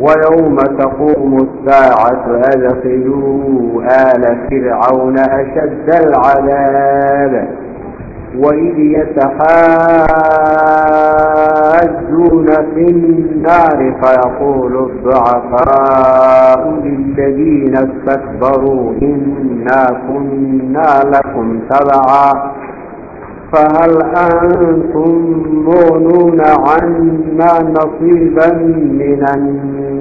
ويوم تقوم الساعة أدخلوا آل فرعون أشد العذاب وإذ يتحاجون في النار فيقول الضعفاء للذين استكبروا إنا كنا لكم تبعا فهل أنتم مغنون عنا نصيبا من النار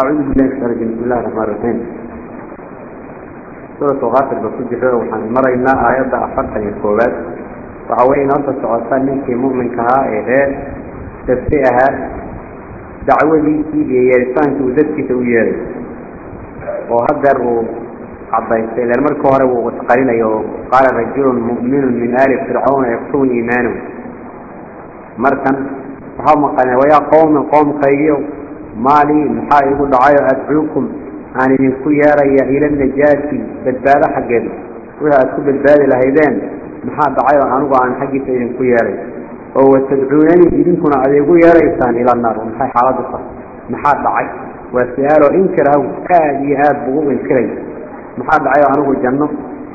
أعوذ بالله من الشيطان بسم الله الرحمن الرحيم. سورة غافر بكل جهة وحن مرينا آيات أفرق الكوبات وعوين أنت سعوتان منك مؤمن كها إيه تفسيئها دعوة إيه يرسان توزدك تويري. oo hadeer uu cadaystay ilan marka hore wuu taqarinayo qaala rajulun mu'minun min aali fircauna yaktumu iimaanahu markan waxaa maqanay wayaa مالي نحاي يقول دعايا أدعوكم. عن ينكويا ريا إلى النجاة بالبالة حقا وها أدخل بالبالة لهيدان نحاي دعايا عنوغا عن حقي في ينكويا ريا. وهو تدعوناني إذنكونا أدعوكم يا ريسان إلى النار. ونحاي حالة صح نحاي دعايا وسيارو إنكره كادي أبوه إنكري نحاي دعايا عنوغا الجنة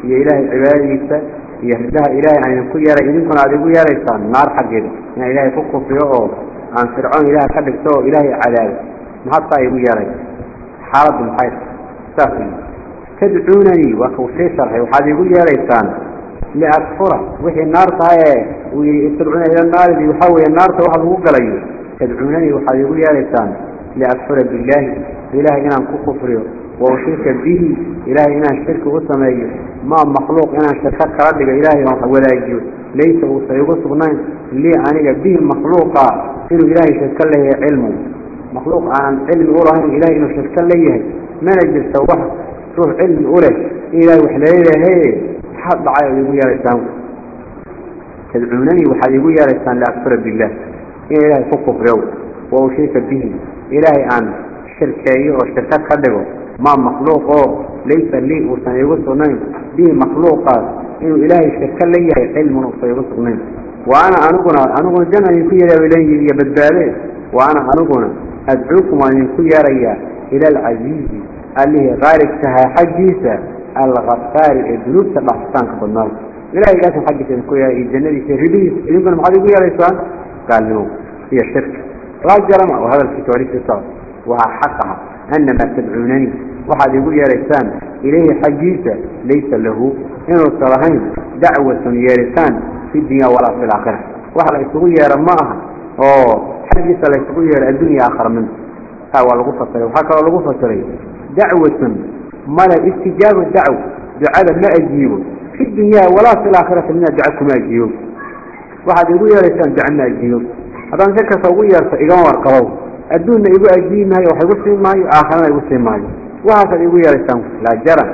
يا إله العبادة يهدها إلهي عن ينكويا ريا. إذنكونا أدعوكم يا ريسان نار حقا يا إلهي فقه في أغوه عن فرعون إله خدك سوى إلهي عذاب. محطة أبو جاري حارب المحيط سافين تدعونني وكو سيسر. وحاد أبو جاري الثان لأكفره وهي النار ويطلعون إلى النار. ويحوي النار. وحاد أبو جاري تدعونني وحاد أبو جاري الثان لأكفر بالله. إلهي أنا كو كفره وأشرك به إلهي إنا الشرك أسميه ما مخلوق إنا شركات كردك إلهي ولا يجيو ليس أسيغس بنين لي عنك به مخلوقا. إنه إلهي شرك له علمه مخلوق عن علم أوله إلهي إنه شرك له. ما نجل سواه روح علم أوله إلهي وحليله هي حد عاية يقول يا رسام. تدعونني وحد يقول يا رسام لأكفر بالله. إلهي كفره وأشرك به إلهي أن شركي وشركات كدغو ما مخلوق ليس لي وسنيغسنين به مخلوقات إنه إلهي شركا لي علم وسنيغسنين وأنا أنقنا أنقنا جنة يكون إليه يبدالي وأنا أنقنا أدعوكم أن يكون يريا إلى العزيز. اللي غارك تها حجيسة. الغفار الذنوب تبحثان كبالنار إلهي لازم حجيسة يكون يريا الجنة. يسير يمكن محاد يكون يريا قال له هي لا جرم وهذا الكتاب وحقها. أن ما تدعونني. واحد يقول يا ريسان إليه حجيسة ليس له. إنه الصلاحين دعوة يا ريسان في الدنيا ولا في الآخرة. واحد يقول يا رماها. أوه حجيسة لا يقول يا الدنيا آخر منه. هذا الغفة صلي وحكى الغفة صلي دعوة ما لا استجابة دعوة دعاء ما أجيبه. في الدنيا ولا في الآخرة من دعاكم أجيبه. واحد يقول يا ريسان دعنا أجيبه. kasta ugu yeerto igama warqabow الدون إبو أجيما يوحيو سيماي وآخرنا إبو سيماي. وهذا إبو يرسان لا جرى.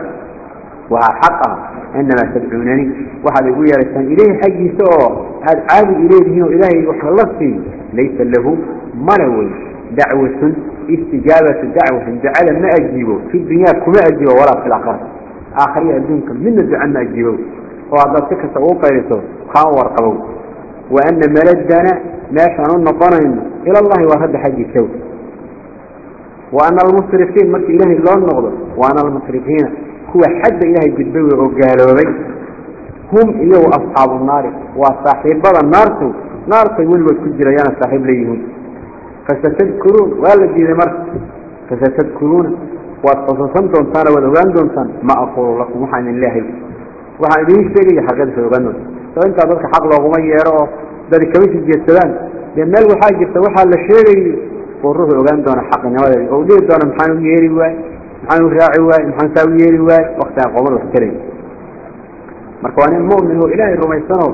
وها حقا. إنما تدعونني وهذا إبو يرسان إليه حجي سوء. هذا عاد إليه هنا إلهي وحلصي ليس له مروي دعوة استجابة دعوة جعل ما أجيبه. في الدنيا كما أجيبه ولا في الأخير آخرية الدونك من الدعاء ما أجيبه. وهذا سكة سعوقة يرسو خان وأن ملدنا ماشان النقرين إلى الله وهد حج الكون وأنا المصرفين مرت إله الله النقض وأنا المصرفين هو حد إله جدبي وجالوري هم إله أصحاب النار. وصاحب بلا نارته نارته يقولوا كل جريان صاحب ليهم فستذكرون ولا جد مر فستذكرون. وتصنتون صار ودوندون صن ما أقول لكم عن الله. وحن ليش تيجي حاجات في الغنم فأنت أبغى حق لغمي يا رأو oo dadi kama sii jeedsadaan dee meel waxaa jirta waxaa la sheegayo oo ruuxu ogaan doona xaqinimadeeda oo dhihi doona maxaan u yeeri waay maxaan u raaci waay maxaan saa u yeeri waay waktigaan qoomada wax gelay. Marka waa nin mu'min oo ilaahay rumaysanoo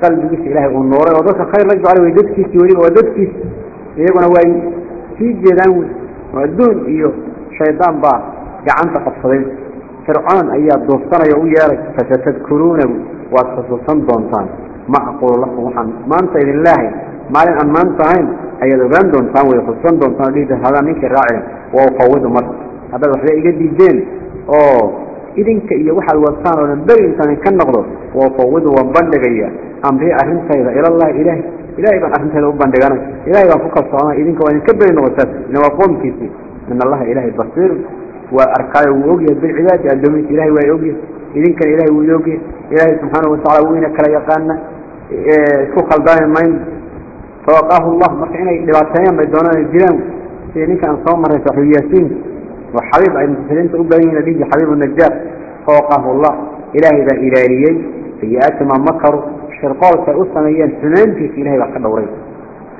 qalbigiisa ilaahay uu nuuray oo dadka khayr la jeclay way dadkiisi weliba waa dadkiisi iyaguna way sii jeedaan wey oo adduun iyo shaydaan baa gacanta qabsaday fircoon ayaa duufsanaya u yeeray fasatadkuruuna waad xusuusan doontaan ما أقول لكم وحن ما أنت إذ الله. ما لن أن ما أنت عين أي ذبان دون فان ويخصون دون فان ليده هذا منك الرائع وأفوض مرس هذا رحل إيجاد الدين أوه. إذن كإيه وحا الوصان ونبري إنسان كان نغضر وأفوض وانبان لغي أمره أهم سيدة إلى الله إله. إله إبان أهم سيدة وانبان لغانا إله إبان فوق الصلاة. إذن كوان كبري نغساس نوافون كيسي. من الله إله البصير وأركاي ووقي بالعبادة أدومي إله ويوقي إذن كان إله ويوقي إله سبحانه وتعالى وين كلا كوخال داين ماين. فوقاه الله مرحين اي لباتانيا ميدونان الجيران سيني كان صومر يسحو ياسين. وحبيب أي مسلين تقبلين لديه حبيب النجار فوقاه الله. إلهي با الاليين في اتما مكر. شرقوة اصنايا سننتي في إلهي باقى دوري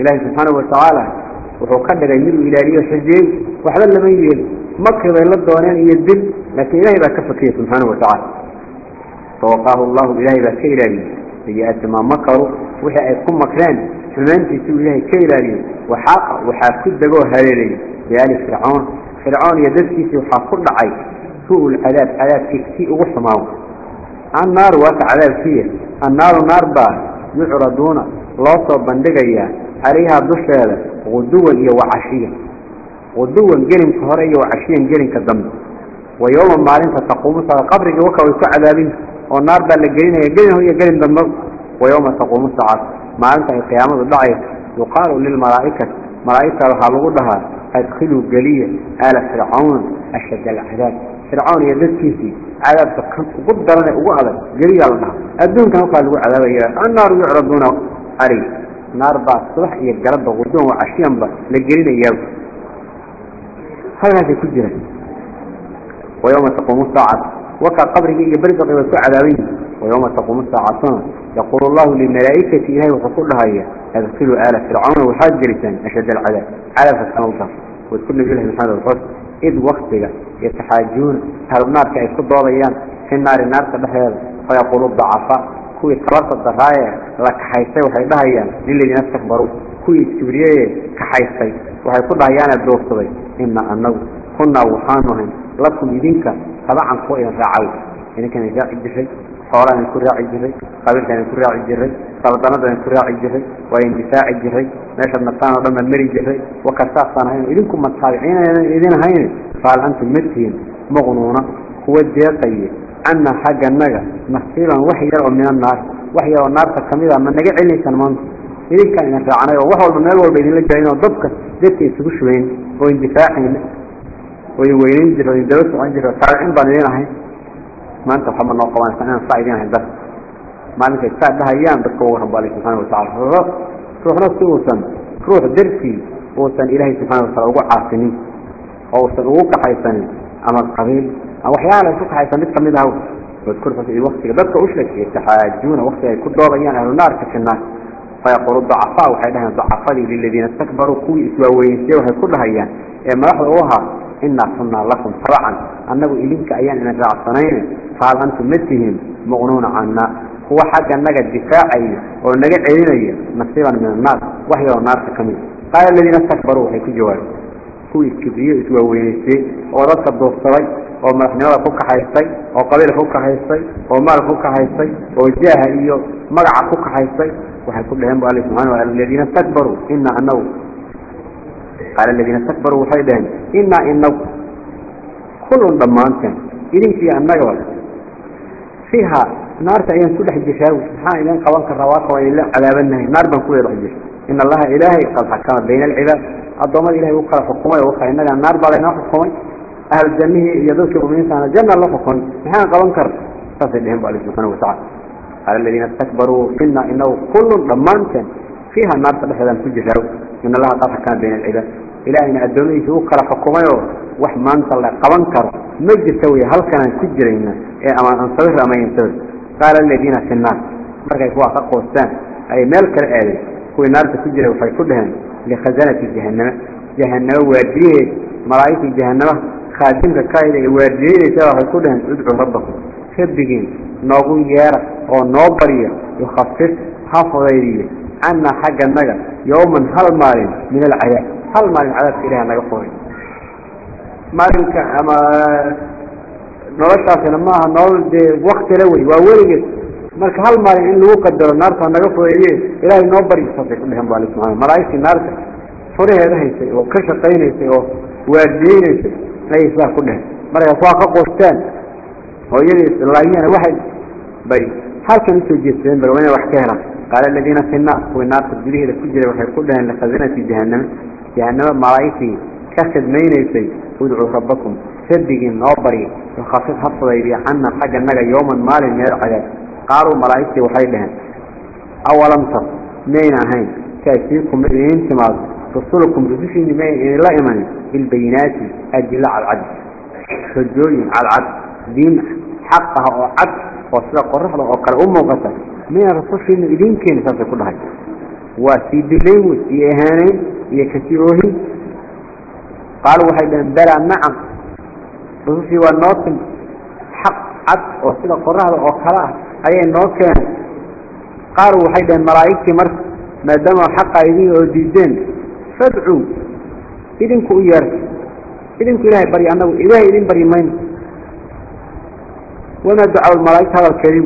إلهي سبحانه وتعالى. وهو قد يميره الاليه سجين وحبا لما يجيب مكر بين الدوانين اي الدل لكن إلهي باكفة كيه سبحانه وتعالى. فوقاه الله إلهي باكى الاليين سيئات ما مكروا وحيكون مكران. فمن تسوي له كيلاري وحق وحاكد دقوا هاليلي. بيالي فرعون فرعون يدسكي وحاكد عي سوء العلاب علاب كيكتئ وحماو النار واسع علاب فيه النار النار با يعرضون لاصة بندقية. عليها دشالة غدوة وعشية. غدوة جلن كهرية وعشية جلن كالدم ويوم المعلم فتقوموا صلى قبرك وكا ويسع عذابين ونار دا لجلين يجلين هو يجلين دمر ويوم تقوم الساعة ما أنت القيامة الضعية يقال للملائكة ملائكة الحلودها ادخلوا جليا آل فرعون أشد العذاب فرعون يدد كيسي عذاب تقنط قدرنا وعذاب جليا لنا الدون كان قالوا عذاب إلا النار يعرضون عليه نار بعد الصبح يجرب غدون وعشيان بعد لجلين يجلين هذا هذا كجرة ويوم تقوم الساعة وكا قبره إيه برزق يبسو عذابين ويوم تقوم الساعاتنا يقول الله للملائكة إليه وقصول لها إياه أدخلوا آلة فرعون وحاج جريسان أشد العذاب. على فتح الله وتكون نجوله محمد الحسن إذ وقتك يتحاجون. هل النار كأي صد وضيان؟ في النار النار تبهر. فيقولوا الضعفاء كوي تبارت الضرايا لك حيثي وحيبها إياه للي نستكبروا كوي تبريه كحيثي. وحيكون لها إياه الدور صدي. إما أنه كنا وحانهم لكم إذنك طبعا كوين راعي إن كان يراعي جري حوران يكون راعي جري قبل كان يكون راعي جري سلطانة يكون راعي جري وين دفاع جري ناشد مطانة ضمن المري جري وكساف صانعين إذن كم متابعين إذن هين. قال أنتم مثلين مغنونة هو الديرقية طيب. أن حاجة النجا مخصيرا وحي يرغم من النار. وحي يرغم النار تكاملة من نجا علي كان منت إذن كان ينفعنا وحول من الولبين اللي جاينا وضبكت ذاتي سبوش وين؟ وين دفاعين way weynayn jira daba socon jira taabiciin baan idin ahay. Maanta waxba noo qabaan inaan saa idin ahay dar maalinkay saa dhahayaan dadka uga rabbo alle subxaana watacala ruuxna si uusan ruux dartii uusan ilaahay subxana watacala ugu caasinin oo uusan ugu kaxaysanin ama qabiil. Ama waxyaala isu kaxaysan mid ka mid ah واذكر في وقت بدك أشلك يتحاجون وقت يكون ضابيان أهل النار كفنا فيقول الضعفاء وحيدها ضعفاء للذين استكبروا كوي إسواوين سيوها كلها إيان إما أحضروها kunnaa lakum tabacan annagu idinka ayaan idin raacsanayne fahal antum ma tihiin muqnuuna cannaa هو حق النجا الدفاعي والنجا عيني نصيبا من النار وحي النار كمين. قال الذين استكبروا. هيك جواب هو الكبرياء وينسي ورد الدوستري ومرحنة فوق حيستي وقبيل فوق حيستي ومال فوق حيستي وجاه إيو مرع فوق حيستي وحيكون لهم بقى سبحانه الذين استكبروا. إنا أنه قال الذين استكبروا وحيدهم إنا إنه كل ضمانتهم إذن في النجوة فيها نار تأيين كل حد يشاوي سبحانه إذن قوانك الرواق وإلا عذاب النهي نار بنكوية الحجيش إن الله إلهي قد حكم بين العباد. الضمان إلهي وقع حكومة وقع. إننا النار بلنا حكومة أهل الجنة يدوك بمين سنة جنة الله حكومة سبحانه قوانك تصل لهم بأله سبحانه وتعالى. قال الذين استكبروا إنا إنه كل ضمانتهم فيها النار تبحث كل يشاوي إن الله قد حكم بين العباد. ilaahayna addoommadiisa u kala xukumayoo wax maanta la qaban karo? Ma jirta wey halkanaan ku jirayna ee ama aan ama an sawir qaala aladiina fi naar. Markay kuwaa ka qoostaan. Ayay meel kale aadeen kuwii naarta ku jiray waxay ku dhaheen likhasanati jahanama jahanama waardiyaheed malaa'igtii jahanama khaadimka kaida ee waardiyaynaysa waxay ku dhaheen udcuu rabbakum. Rabbigiin noogu yeera oo noo baryo yukhafif ha fudaydiyo canaa xagga naga yowman hal maalin min alcadaab hal maalin cadaabka ilaha naga foray maalinka ama noloshaasina maaha nolol dee waktile wey waa weligeed marka hal maalin in lagu qadaro naartaa naga foreeye ilaahay noo baryo saasay ku dheheen bu subana malaaigtii naarta furaheeda haysay oo ka shaqaynaysay oo waardiyeynaysay ayay sidaa ku dheheen markaas waa ka qoosteen hooyadii laayana waay bay هل كان يسوي جسدين بروين وحكينا قال الذين في النار والنار تبدله لكجر وحيقولها إن خزنة في جهنم جهنم مرايتي كخذ مين يسوي ودعوا ربكم سبق نوبري وخاصتها حفظ إلي عنا حاجة مجا يوما مالا يرقل قالوا مرايتي وحي لهم أولا مصر مين هين كأسيركم مين سمار رسولكم رسولكم مين إلا إيمان البينات أجل على العدل حجوري على العدل دين حقها وعدل oo sida qoraxda oo kale u muuqata miyaa rasushiina idiin keeni saasay ku dhahay. Waa sii dilayn wey iyo ihaaneyn iyo kasiroohin qaal waxay dhaheen balaa nacam. Rasushii waa noo timi xaq cad oo sida qoraxda oo kale ah ayay noo keenay qaal waxay dhaheen malaa'igtii marka maadaama xaqa idin oo diideen fadcuu idinku u yeerta idinku ilaahay barya annagu ilaahay idin baryi mayno wamaa ducaa malaa'igta hadalkeediu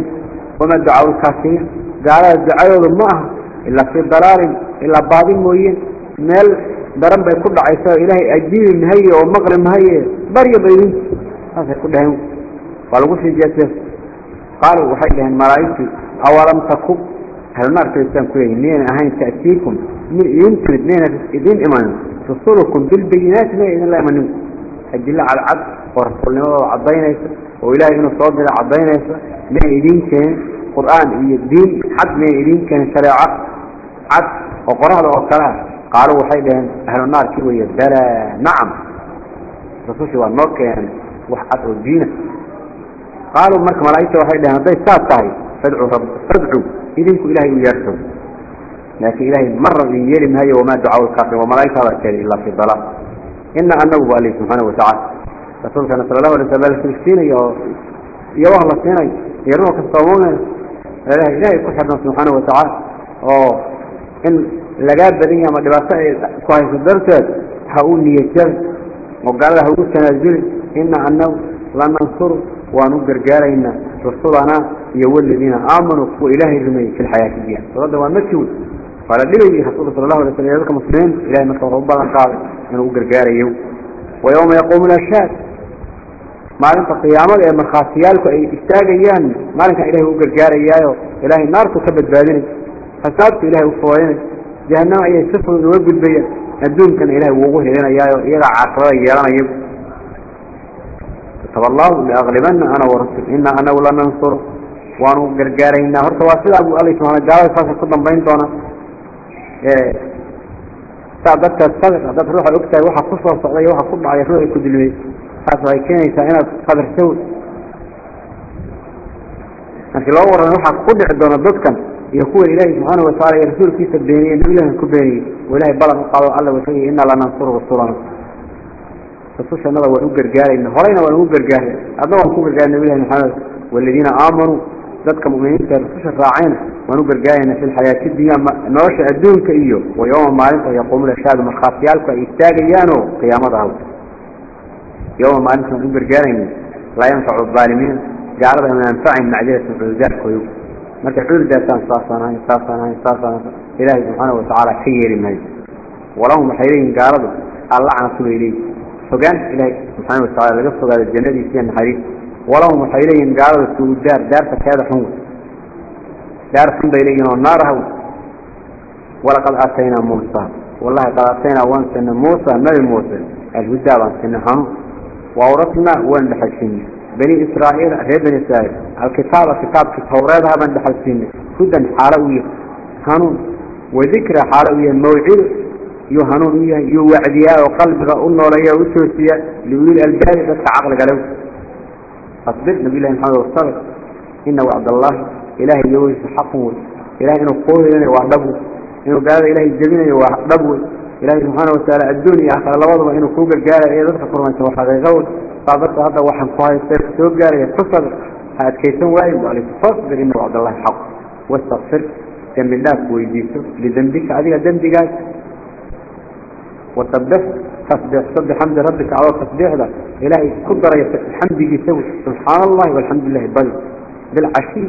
wamaa ducaa lkaafiriin gaalada ducadoodu ma aha ilaa fii dalaalin ilaa baadi mooyeen. Meel daran bay ku dhacaysa ilaahay ajiibi mahaye oo maqli mahaye barya ba idinku saasay ku dhaheen. Waa lagu sii jeesee qaaluu waxay dhaheen malaa'igtii awalam takub halnaarkaysaan ku leeyihiin miyayna ahayn ta'tiikum min idin timid miyayna idin imanin rusulukum bilbayinaati miyay idinla imanin. Adilla cadcad ورسول الله عبينيسا وإله إبن الصواب الله عبينيسا ما إلين كان قرآن إيه الدين حد ما إلين كان شرع عد وقرأ له وقرأ قالوا حيدا أهل النار كيف يدلى نعم. رسوله والنور كان وحقه الدين. قالوا ملك رأيته وحيدا هذا الساد طاي فادعوا رب فادعوا إذنكم إلهي ويرسم لكن إلهي مر من يلم هاي وما دعوا الكافر وما رأيته الله إلا في الظلام إنا أنه وقال سبحانه وتعالى رسول كان صلى الله عليه وسلم الفلسطين يو يو الله سينا يروك الصومون لا لا يكون سبحانه وتعالى. أو إن لقاب بدنيا ما دبسة كوي صدرت حول يجر وقال له هو كان إن عنو لن ننصر ونقدر. قال إن رسولنا يول الذين آمنوا في إله الرمي في الحياة الدنيا. فرد هو مكيول قال لي رسول صلى الله عليه وسلم يذكر مسلمين إله مكة ربنا قال. إنه قدر قال يوم ويوم يقوم الأشياء maalinta qiyaamada ee markhaatiyaalku ay istaagayaan maalinkan ilahay u gargaarayaayo ilaahay naartu ka badbaadinay fasaadku ilahay u fooyanay jahanama ayay si fudud uga gudbayaan adduunkana ilahay wuu ugu hilinayaayo iyagaa caaqibada yeelanayo. Kataba allahu liaglibana ana warasul ina anagu lanansur waanu gargaaraynaa. Horta waa sidaa bu alla subana gaalada saasay ku dambayn doonaa saa darteed sabir haddaad ruuxa og tahay waxa ku soo socday waxa ku dhacay ruuxay ku dilmay taas waxay keenaysaa inaad sabirsaw markii loo warramay waxaa ku dhici doona dadkan iyo kuwan ilaahay subxaana watacaala iyo rasuulkiisa beeniyey nabilahan ku beeniyey. Oo ilaahay balan u qaado alla wategaya inaa lanansuru rasulana rasushannada waan u gargaarayna horeyna waan ugu gargaaray adna ku gargaaray nabilahi maxamed waladiina aamanuu dadka mu'miniinta rasusha raacayna waan u gargaarayna fi lxayaati dunya nolosha adduunka iyo wa yowma maalinta yaquumuna shaadu markhaatiyaalku ay istaagayaanoo qiyaamada hawd يوم ما أنتم قبر جارمي لا ينفع الظالمين. أن ربما ينفعهم معجلة الرجال كيوب ما تحرر داستان صاصنا صاصنا صاصنا إلهي سبحانه وتعالى خير المجد ولهم حيرين قال ربما الله عنا صلوا إليه فقال إلهي سبحانه وتعالى لقصة هذا الجنة دي سيان حريف ولهم حيرين قال ربما سوء الدار دار فكاد حمود دار سنبه إليه النار هو ولقد أعطينا موسى. والله قد أعطينا وانسنا موسى ما الموسى الهدى وانسنا حمود waawratnaa waan dhexashinay بني إسرائيل غير بني إسرائيل. الكتاب كتاب التوراة هذا من دخل هدى حالوية هنون وذكر حالوية موعد يهنون يوعديا. وقلب غأونا وليا وسوسيا لويل الباب بس عقل قالوا أصبر نبي الله محمد والصبر إن وعد الله إلهي يوجد حقه إلهي إنه قوه إلهي وعدبه إنه قال إلهي الجميل وعدبه إلهي سبحانه وتعالى الدنيا الله وضبه إنه كوبر قال إيه ذلك فرمان سوحا غيغول صابرت هذا وحن قوي سيف سوق قال يتصل هاد كيسون وايد عليك فاصبر إن وعد الله حق واستغفر. كم الله ويجيسه لذنبك. هذه ذنبك وسبح تصبح سبح حمد ربك على تصبيح له إلهي قدر الحمد يسوي. سبحان الله والحمد لله. بل. بالعشي.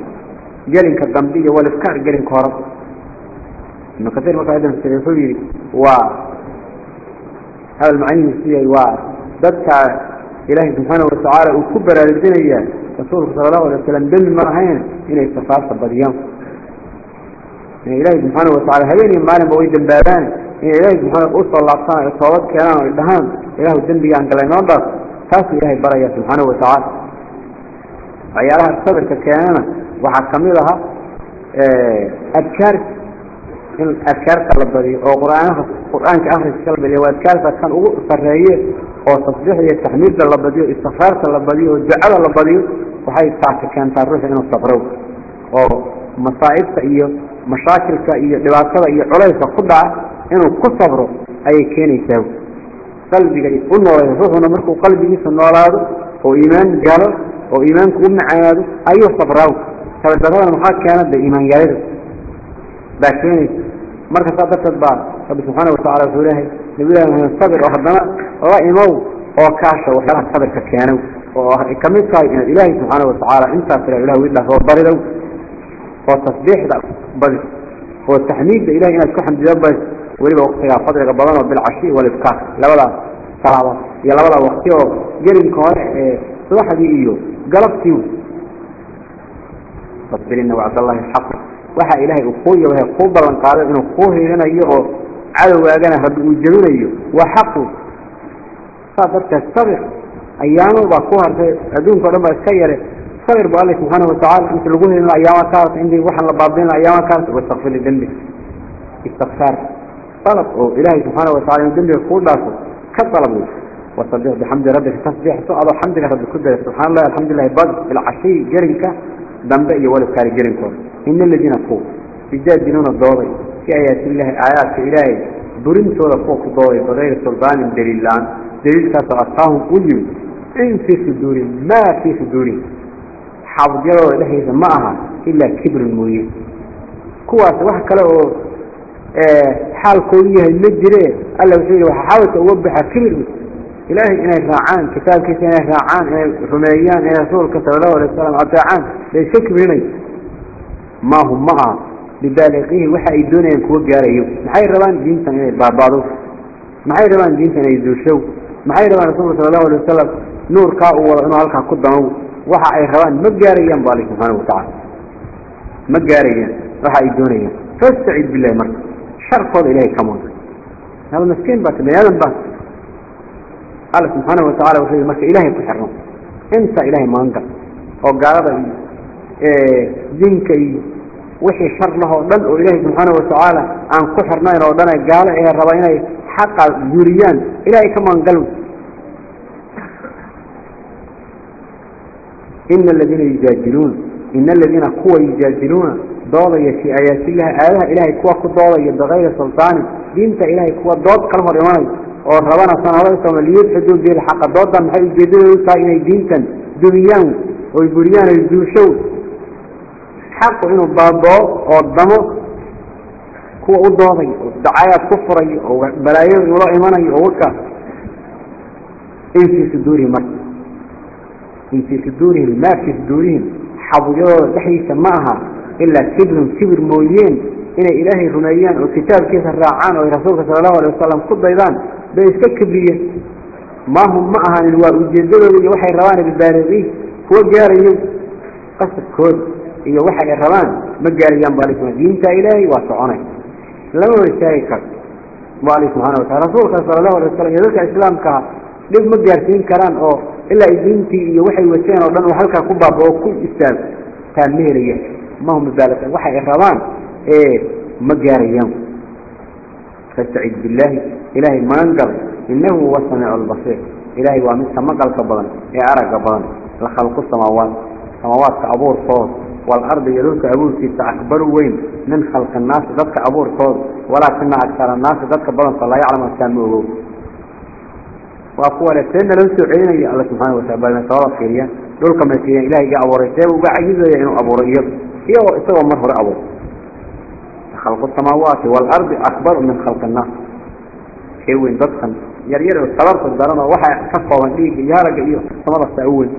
جلنك الضمبية والإفكار. جلنك هرب إنه كثير ما قاعدين في التليفون و هذا المعاني السيئة و ذاتك إلهي سبحانه وتعالى وكبر الدنيا رسول صلى الله عليه وسلم بالمرهين إلى استفاق الضريان إلهي سبحانه وتعالى هذين مالين بويد البابان إلهي سبحانه وصل الله صنع الصواب كلام الدهان إله الدنبي عن قلعي نظر تاسي إلهي بريا سبحانه وتعالى. عيالها الصبر ككيانا وحكملها أذكار الأذكار كالبدي أو قرآن قرآن كآخر الكلب اللي هو أذكار كان أقول صرية أو تصبيح التحميد للبدي واستغفار للبدي والدعاء للبدي وحي الساعة كانت الروح إنه صبروا. أو مصائب إيه مشاكل إيه لبعضها إيه عليها خدعة إنه كصبروا. أي كان يساوي قلبي قلنا ويفوهنا مركو قلبي سنولاده وإيمان قال وإيمان كون عياده أيوه صبروا. فبدأنا محاك كانت بإيمان قال لكن مركز قدرت بعض رب سبحانه وتعالى سوله نقول له من الصبر وحضنا رأيناه وكاشة وحضنا الصبر كيانه وكمل صار إن إله سبحانه وتعالى إنت ترى الله ولا هو برد وتصبيح ده بل هو تحميد إله إنك كحم جبل ولي بوقتها فضل قبلنا بالعشي والإفكاء لا لا صلاة يلا لا وقتها جل مكان صباح دي إيوه قلبتيه فاصبر إنه وعد الله الحق وحا إلهي أخوه وهي قبرا قال إنه أخوه لنا يغو عدو أغانا ربي أجلون أيه وحقه فأنت تستغر أيام وضعكوها أدون كلما أسكيره صغر بقال لي سبحانه وتعالى أنت لقوه لنا أيام كانت عندي وحا لبعضين الأيام كانت واستغفر لذنبه استغفار طلب إلهي سبحانه وتعالى من ذنبه يقول لك كطلبه وصديق بحمد ربك تصبيح سؤال الحمد لله رب كده سبحان الله الحمد لله بض العشي جرنك dambe iyo walow kaaligelinkood in aladiina kuwa yujaadiluuna dooday fi aayaati illaahi aayaadka ilaahay burintooda kuwa ku dooday bikayri sulbaanin daliillaan daliilkaasoo ataahum u yimid in fii suduurin maa fii suduurin xaabudyadooda dhexaysa ma aha ilaa kibrin mooye kuwaas wax kale oo xaalkoodu yahay ma jire alla wuxuu yidhi waxaa xaabadka uga baxa kibir إلهي إنه راعان كتاب كيس إنه راعان إنه رميان إنه رسول كتب الله عليه السلام أطاعان ليس كبريني ما هم معه. ببالغيه وحا يدون ينكو قاريو محاي روان دينتا إنه بابادو. محاي روان دينتا إنه يدوشو محاي روان رسول صلى الله عليه وسلم نور كاو ولا إنه هلكا قدنو وحا أي روان مقاريان بالي سبحانه وتعالى. مقاريان وحا يدون ين فاستعيد بالله مرة. شر فضل إلهي كمان. هذا مسكين بات. بيانا بات. الله سبحانه وتعالى وحيد مركة إلهي كحرم انت إلهي ما انقل وقال دينك وحي شر له دل إلهي سبحانه وتعالى عن كحرنا ودنا قال إيه الربعين حق جوريان إلهي كما انقلوا إن الذين يجادلون إن الذين قوة يجادلون ضوضي في آيات الله آيها إلهي قوة ضوضي بغير سلطان دينت إلهي قوة ضوض كلمة رماني oo rabana sanadaysa waliyudxiduu bihi lxaqa doodan maxay ujeedinayuu tahay inay diintan dumiyaan oy buriyaan oy duushow xaqu inuu baaboo oo damo kuwa u dooday oo dacayaad ku furay oo balaayada ula imanayo oo waka. In fii marka in fii suduurihim maa fii suduurihim xabugyadooda dhexdiisa ma aha ilaa kibrun kibir mooyeen inay ilaahay rumeeyaan oo kitaabkiisa raacaan oo rasuulka sala allahu alay wasalam ku daydaan bay iska kibriyeen maahum ma ahaanin waa ujeedadooda iyo waxay rabaan bibaaliqiin kuwa gaarayo qasadkooda iyo waxa ay rabaan ma gaarayaan bu ala diinta ilaahay waa soconay lama hor istaagi karo bu ali subxana watala rasuulka sala allahu alay wasalam iyo dadka islaamkaa dhib ma gaarsiin karaan oo ilaa ay diintii iyo waxay wateen oo dhan halkaa ku baaba oo ku istaago taa ma helaya ما هم مبالغة وحي إخوان إيه، مقاريهم فاستعد بالله. إلهي ما ينقر إنه هو الصنع البصير. إلهي وامسه مقال كبغن إعرق كبغن لخلق السماوات. سماوات كأبور صور والأرض يدوك أبور كيسا أكبر وين. من خلق الناس ذاتك أبور صور ولكن أكثر الناس ذاتك بغن فالله يعلم أسان مؤلوب وأقول السنة لنسو عيني الله سبحانه وتعبالنا سوالة خيرية دولك ما يسيني إلهي يا أبوري سيب وبعيده يعينه أبوري يبن إيه إستوى مرهر أبو. خلق السماوات والأرض أكبر من خلق الناس. إيه وين بدخن يار يارو صلرت الدرنة وحي أكفوا من ليك يارك إيه صمد استعوين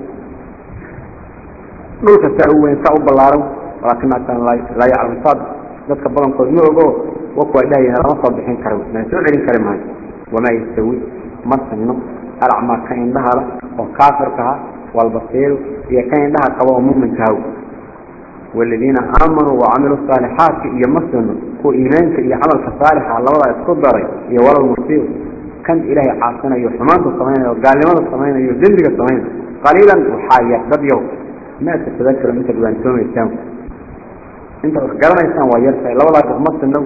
نولك استعوين سعوب بالعرب ولكن أكتن لا يعلم صاد. ندك برنك ويوغو وكوى إلهي هرمان صاد بحين كرم نسوي عين كرم هاي. وما يستوي مرسن ألعما كأين دهار. وكافر كها. والبصير. يكأين دهار. كواه مؤمن كهو. والذين آمنوا وعملوا الصالحات يمسن كو إيمانك إلي عمل الصالح على الله يتكبر يورى المرسيل كان إله عاصنا يحمانك الصمين وقال لماذا الصمين يزندك الصمين قليلا وحايا باب يوم. ما تتذكر أنت بانتون الإسلام؟ أنت قرن الاسلام ويرسى لو لا تحمسن له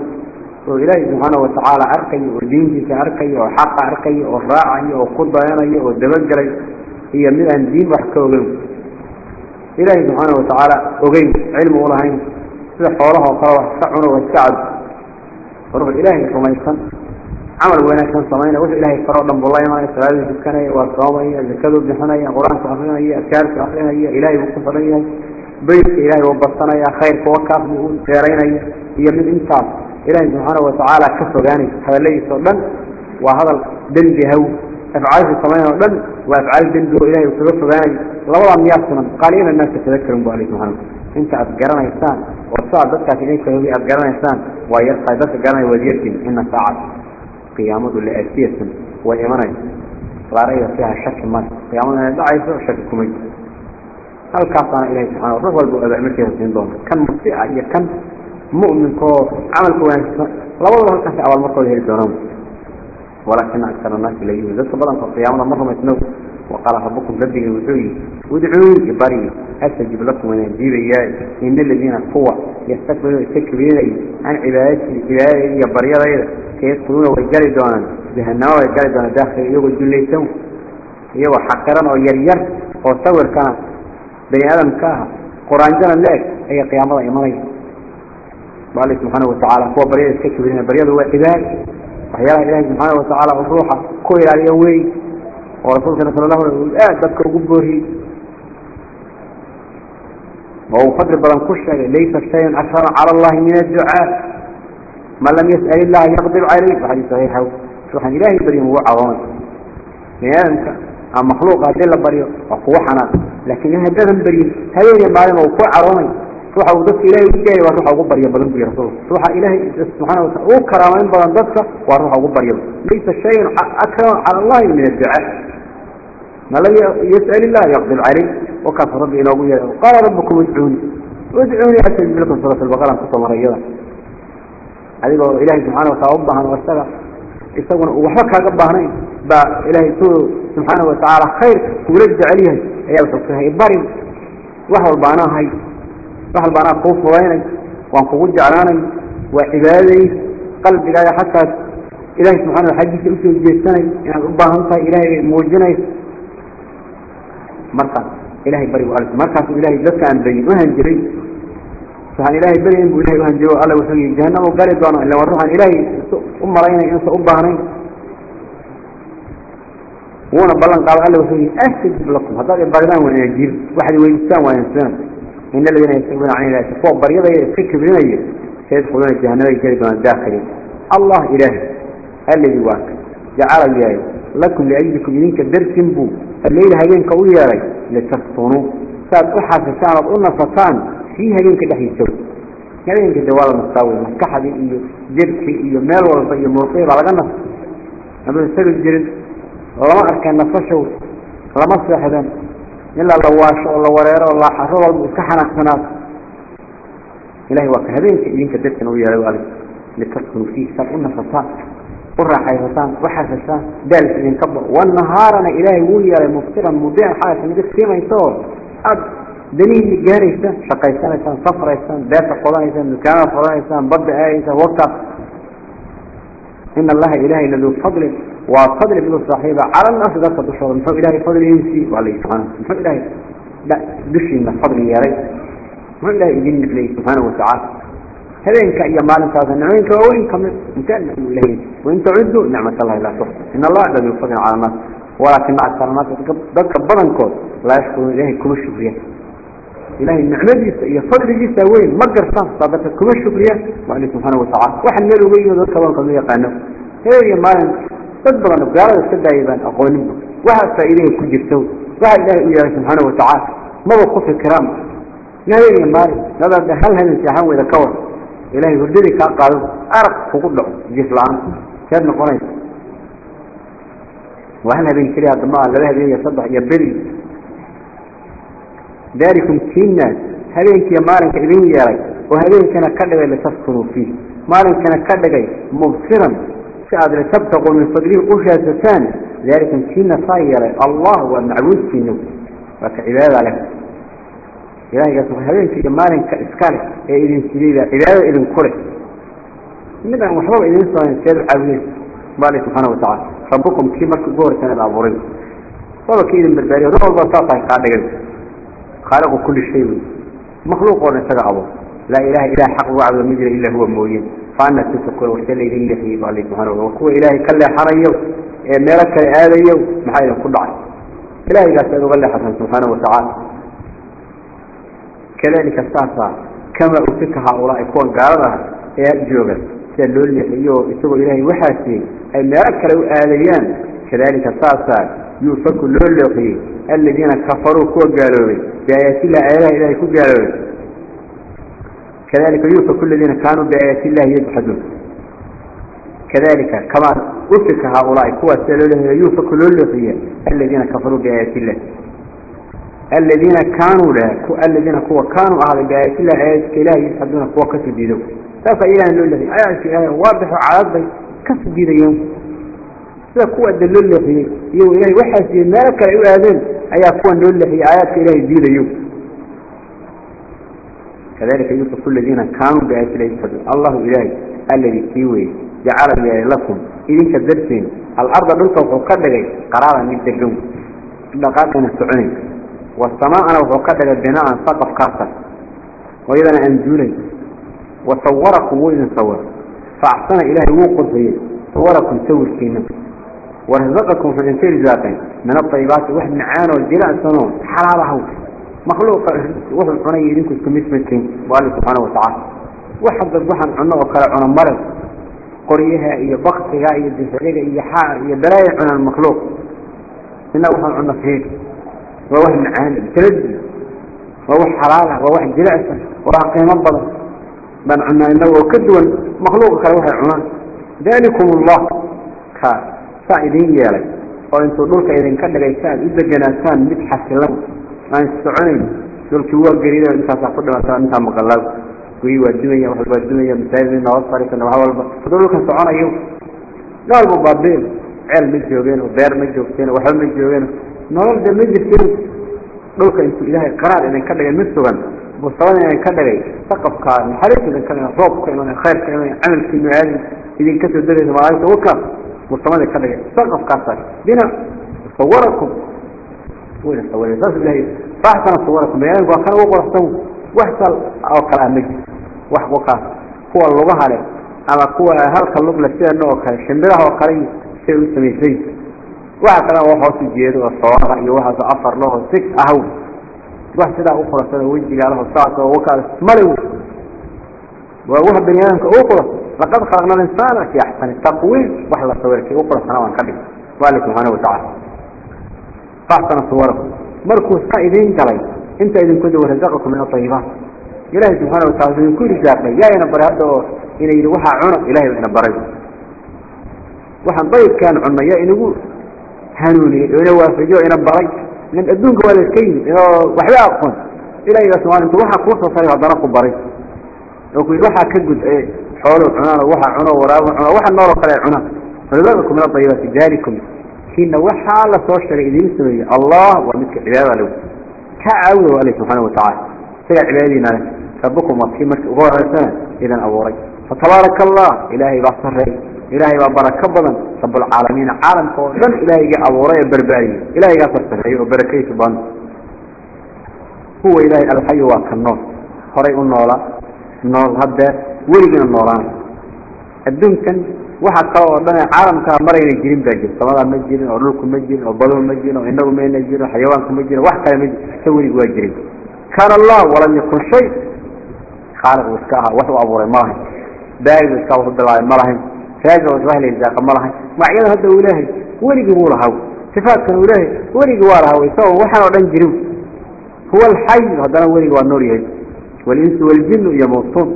وإلهي سبحانه وتعالى أرقي ودينك أرقي وحق أرقي وراعي وقضياني ودمجري. هي من أن دين وحكوه إلهي سبحانه وتعالى أغيب علم ورهين. إذا حوره وقرره سعنه والسعد فروح الإلهي سميسان عمل بيناك سمينا وش إلهي فرع لنب الله يمعي السلالي سبكاني والقوامي الكذب جحناي قرآن سعفيني أكارك أخليني إلهي بقصرني بيك إلهي وبصني خير فوقف بقول خيريني هي من إنصاف إلهي سبحانه وتعالى كفر جاني هذا الليل وهذا الدنجي هو أفعال الصمام والدل وأفعال دين جو إليه وصدف بان لولا مياه صمام قال إيه الناس تتذكرون بأليك محمد إنت أذكرنا إنسان والصعب بس كافيين كيومي أذكرنا إنسان ويرقى بس أذكرنا وزيركم إن ساعد قيامة لأسية سنة. وإيماني فلا فيها الشك مات قيامنا لا عيسو شككم إيه هل كافتنا إليه سبحانه وتفضل بأبا أمركي وزين دون كان مصيئة إيه كان مؤمن كوف عمل كوان لولا مركز أول مركز هيري دونامه ولكن أكثر الناس لا يؤمن ذلك. بلان فالصيامنا مرهم يتنوه. وقال ربكم ذلك المسعين ودعوني يباري أستجب لكم من أجيب إياه. إن الذين قوة يستكبرون التكبير عن عبادات الإله يباري غيره كي يدخلون ويجاري دوانا جهنم ويجاري دوانا داخل يوغ الجلية سوء يو حقران ويريار وصور كان. بني آدم كاها قرآن جانا لك. أي قيام الله يمالي وقال الله سبحانه وتعالى. هو بريد التكبير بريد هو عبادات وحيالها إله سبحانه وتعالى وصروحه كوي على يوي ورسول صلى الله عليه وسلم آه ذكر قبره وهو قدر بلنكوش ليس شيء أشهر على الله من الدعاء. من لم يسأل الله يقدر عليه. وحديث صحيح سبحان الله بريم هو عظام. لأنك المخلوق هذا اللي بريم. وقوحنا. لكن هذا بريم. هل يبعلم وقوح عظامي روح ودك إله إلهي وروح وبر يبلن بي رسول روح إلهي سبحانه وتعالى وكرم من بلن دك وروح وبر يبلن ليس شيء أكرم على الله من الدعاء ما لم يسأل الله يقبل عليه وكف ربي إن أبويا قال ربكم ادعوني ادعوني حتى يجب لكم صلاة البقرة أن تصل مريضا هذه بقى إلهي سبحانه وتعالى أبهان وأستغى يستغون وحكا قبهنين بقى إلهي سبحانه وتعالى خير ورد عليهم أيها بسلطة هاي بارين وحول بانا هاي shayun akrama cala allahi min adducaa ma lam yas'al illah yaqdir calayh wakaas rabbi inoogu yeehay qaala rabbukum udcuuni udcuuni astajib lakum suurat albaqara kusoo maray iyada adigoo ilaahay subxana watala u baahan oo isaga isaguna uu waxba kaaga baahnayn baa ilaahay suu subxaana watacaala khayr kuula jecel yahay ayaa wuxuu ku yahay barin wax walba anaa hay wax walba anaa kuu إن الذين يتقون عن الله سوء بريضة يفكر بني سيدخلون الجهنم الجريبان الداخلي الله إله الذي واك. جعل الليل لكم لأجلكم منك درس بو. الليل هلين قوي يا ري لتفطنوا. سأل أحاسة سأل أقولنا فطان في هلين كده يسر يعني انك دوال مستوي. مكحة بي درس بي مال ورطي مرطير على جنة أبدا سأل الجرد. ولما أركان نفشه ولما سلاح ذلك إلا لواش ولا وريرة ولا حصول المسكحة نحسنات إلهي وك هذين إذنك درسن ويا لتسكنوا فيه. ساد أقولنا فطان وراحيتان وحسسان ذلك إذن كبر. والنهارنا إلهي ويا مبصرا مبيعا حاجة. نجد فيما يصور أد دليل جاريسا شقيسان صفريسان ذات قرانيسان مكان قرانيسان بضع آيسان وقت إن الله إلهي لذو فضل. وفضل بذو صاحبه على الناس ذات الشغل من فضل إلهي فضل ينسي وعليه سبحانه من فضل إلهي لا دشي من فضل يا ريت من إلهي يجن إليه سبحانه وتعالى. هذين كأي مال صار النعمين كوين كم إنسان إليه وإن تعدوا نعمة الله لا تحصى. إن الله الذي يفضل على الناس. ولكن مع السلامات ذكر بدنكم لا يشكرون إليه كل الشكرية. إلهي النعمة يفضل جيسا وين ما قرصان صادقة كل الشكرية. وعليه سبحانه وتعالى. وحن تدبرا بقارة السدى يبان أقولين وحد فإليه كل جرسو وحد إلهي إياه سبحانه وتعالى. ما وقف الكرام؟ هذين مال هذا هل هذا السيحان وإذا كور؟ إلهي هرددي كأقال أرق فقود له جيس العام كان نقرين وهل هذين كريا دماء لله هذين يصدح يبدي ذلكم كينا. هذين كي مالك إذين ياري وهذين كان كدغي لتسكنوا فيه؟ مالك كان كدغي مبصرا. سعد لتبتغوا من فضله أشهدتان ذلكم كينا صايري الله والمعبود كينو وكعبادة لك إلهي قال هذين مالين كإسكالي إذن سليلة إلهي إذن كله. إنما محبوب إذن صلى سيد العابدين بالي سبحانه وتعالى. ربكم كي مركز قوة سنة العبورين طبعا كي إذن بالبالي روح البساطة قاعدة خالق كل شيء. مخلوق ونساق عبور laa ilaaha ilah xaq lagu cabudo ma jira ilaa huwa mooye. Faana tufakuuna waxta laydin leexiyey baa alla subxana wa kuwa ilaahay ka leexanayo ee meelo kale aadayo maxaa idin ku dhacay? Ilahaygaas aad uga leexasan subxaana watacaala kadalika saasaa kamaa usika haaulaai kuwan gaalada ee jooga sida loo leexiyo isagoo ilaahay waxaa siiyey ay meelo kale u aadayaan kadalika saasaa yuufaku loo leexiyey aladiina kafaruu kuwa gaaloobay biaayaatillah ayadaa ilaahay ku gaaloobay كذلك يوفك الذين كانوا بآيات الله يجحدون كذلك كما أفك هؤلاء كوا سألوا لي يوفك اللولقي الذين كفروا بآيات الله الذين كانوا له الذين كوا كانوا على بآيات الله آيات الله يحدون كوا كسب يدو سوف إله الذي آيات الله واضح على ذلك كسب يوم سوف كوا الدلول له يو إلهي وحس مالك العبادين أي كوا الدلول له آيات الله يزيد يوم كذلك يوسف كل الذين كانوا بآيات الله يحدون الله إلهي الذي كيوي جعل لكم. إذن كذبتين. الأرض دلتهم وقدري قرارا تجوم دقائق السعين والسماء أنا وقدر البناء سقف كاسر وإذا أنزولي وصوركم وإذا صور. فأحسن إلهي وقل فيه صوركم سور كينا. ورزقكم في الانسان ذاتين. من الطيبات واحد معانا والجلاء سنون. حلاله مخلوق وحد عنى يدينكم كميس متين والله سبحانه وتعالى. واحد الضحن عنه وكلا عنا مرض. قريها إيا بقتها إيا دفعيها إيا حاء إيا بلايا عنا المخلوق. إنه وحد عنا فيه ووح معاني بتلد ووح حلالة ووح جلعسة ووح قيمة بضا من عنا إنه وكدوا مخلوق كالوح العنان ذلكم الله. كسائدين يالي وإنتو دولك إذن كان لغيسان إذا جناسان متحس لهم ما يستعنين دولك هو قريبا انتا سأقول مثلا انتا مقلب وهي والدنيا وحل والدنيا مسايدين نوصرك وحوال فدولك سعون أيوه قال مبابين علم مجيوبين وبير مجيوبين وحل مجيوبين nolol da ma jirtin dhulka intuu ilaahay qaraar idin ka dhigay mid sugan mustaban idin ka dhigay saqafka naxariis idin ka dhigay roobka iman khayrka iman camalkiinu aadin idin ka soo degaysa malaa'igta mustaban idin ka dhigay saqafkaasa bina sawarakum wayna sawaray saas ilaahay faaxsana sawarakum baniaadamku waa kana ugu qoraxsan wax sal oo kale ah ma jiro wax wakaas kuwa lugaha leh ama kuwa halka lug leh sida oo kale shimbiraha oo kale say u samaysay waxa kale oo hoos u jeedo oo soora iyo waxa afar loo six ahaw wax sidaa u qurasada wejiga lahu saas oo wakaas malew waa wax bani فاحسن صوركم. مركوا سائدين قلي انت إذن كنت ورزقكم من الطيبات. إله سبحانه وتعالى كل رزاقي يا ينا هذا دو إنا يلوحى عنق. إلهي وإنا براء وحن ضيب كان عنا يا إنا هنوني. إنا وافجوا إنا براء لم أدون قوال الكين. إنا وحبا أقون إلهي سبحانه أنت وحى قوصة صريحة ضرق براء وكي وحى كدد إيه. حولوا عنا وحى عنا وراء عنا وحى النور وقلع عنا فلذلكم من الطيبات. جالكم حين وحى على صوشتر إذن سمي الله ومثل عبادة له. كعوه عليه سبحانه وتعالى. سيع عبادنا ربكم وصيمك وهو سنة إذن أوري فتبارك الله. إلهي بصر إلهي وبركة بضن. رب العالمين عالم قوضن إلهي أبوري برباري إلهي أفرسه وبركي سبحان هو إلهي الحي وكالنور. هري النورة النور هذا وليقنا النوران. waxa kale oo dhan caalamkaa marayna jirin baa jir samadaa ma jirin oo dhulku ma jirin oo baduhu ma jirin oo inagu mayna jirin oo xayawaanku ma jirin wax kale ma jirin. Isa weligu waa jirin. Kaana allah walam yakun shay. Khaaliq buu iska ahaa wax u abuuray ma lahayn. Baari buu iska wuxu bilaabay ma lahayn. Raajic buu isbahla risaaqa ma lahayn. Magacyada hadda uu lehay weligii wuu lahaa. Sifaadkan uu lehay weligii waa lahaa. Isagoo waxaan oo dhan jirin. Huwa alxayu haddana weligii waa nool yahay. Walinsu waljinnu iyo mawsuun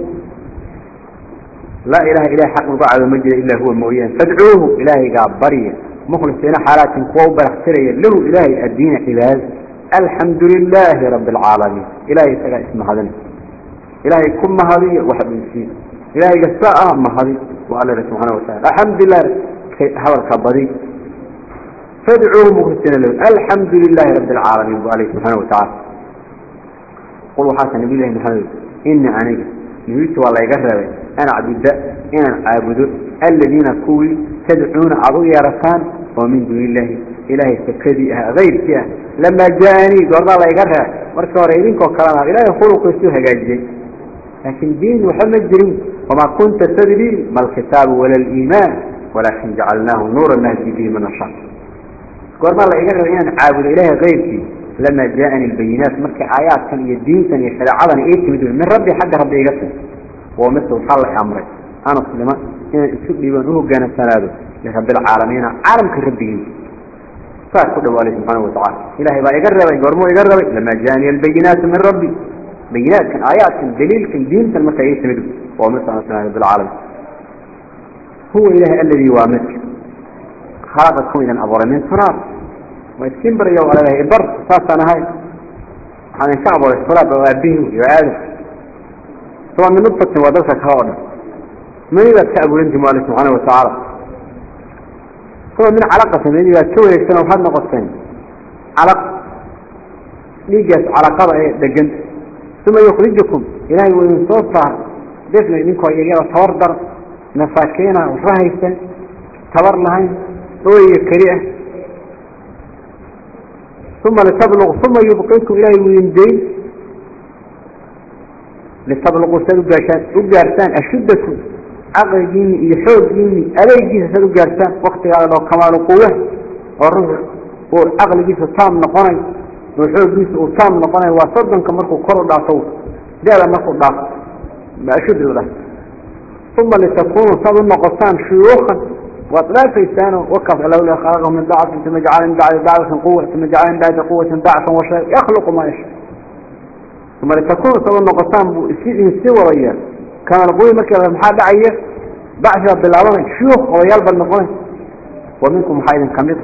laa ilaha ilahay xaq lagu caado ma jira ilaa huwa mooyaane fadcuuhu ilaahaygaa barya mkhlisiina xaalaatin kuwa u baraxtiraya lahu ilaahay addiina cibaad. Alxamdu lilaahi rabi alcaalamiin ilahay isagaa ismahadina ilaahay ku mahadiyo wax dhinsiin ilaahayga saa ah mahadi. Waa alla subxaana wataala alxamdu hadalka badi. Fadcuuhu mkhlisiina lahu. Alxamdu lilaahi rabi alcaalamiin bu alla subxaana watacaala qul waxaasa nabilahi maxamed ini aniga. Nubiitu waa layga reebay أنا عبد إن عابد الذين كوي تدعون عضو يرسان ومن دون الله إلهي سكدي غير فيها. لما جاءني قال الله يقرب مركوا رأيينك وكلامها إلهي خلق يسوها قاجي لكن دين محمد جريم وما كنت تدري ما الكتاب ولا الإيمان. ولكن جعلناه نورا نهدي به من الشر قال الله يقرب إن عابد إلهي غير فيه. لما جاءني البينات مكة آيات كان يدين كان يشرعضني إيه تمدون من ربي حق ربي يقسم ومثل صالح أمري أنا سلمان إن السؤال يبنوه كان السناد لرب العالمين. عالم كربي فأكد الله سبحانه وتعالى. إلهي بقى يقرب يقرمه يقرب لما جاءني البينات من ربي. بينات كان آيات كان دليل كان دين كان مكة إيه تمدون ومثل سناد بالعالم هو إله الذي وامتك خلقكم إذا أبورا من تراب. ويسكين بريو على له إبر ساسنا هاي. عن الشعب والصلاة وأبيه waa min nudbatin waa dadka kale oo dhan. Manidaad ka abuuranti maali subxaana watacaala saba min calaqatin manidaad ka wareegsan oo waxaad noqoteen. Calaq. Dhiiggaas calaqada ee dhegan uma yukrijukum ilaahay waa idin soo saar. Defna idinkoo iyagada tabar dar masaakiina waxba haysan tabar lahayn ooyiga keli ah. Uma litabluq uma yubqikum ilaahay wuu idin deyn litablquu saad ugaashaan u gaarsaan ashuddakum caqligiinni iyo xooggiinni adeegiisa saad u gaarsaan waktigaada oo kamaalu quwah oo ruux uu caqligiisa taam noqonay oo xooggiisa uu taam noqonay waa soddonka markuu koru dhaafo da-da markuu dhaafo ashudda dhaaf uma litakuunuu saad u noqotaan shuyuukan waad dhaafaysaan wakafa lawla khalaqahu min dacfin uma jacala bacdi dacfatan quwa uma jacala bacdi quwatin dacfan washay yakhluqu ma yashaa يخلق ما يشاء ثم لتكون صلى النقصان سوى وياه كان القوي مكة محاد عيه بعث بالعالم شيوخ ويال بالنقوين ومنكم حائد كمير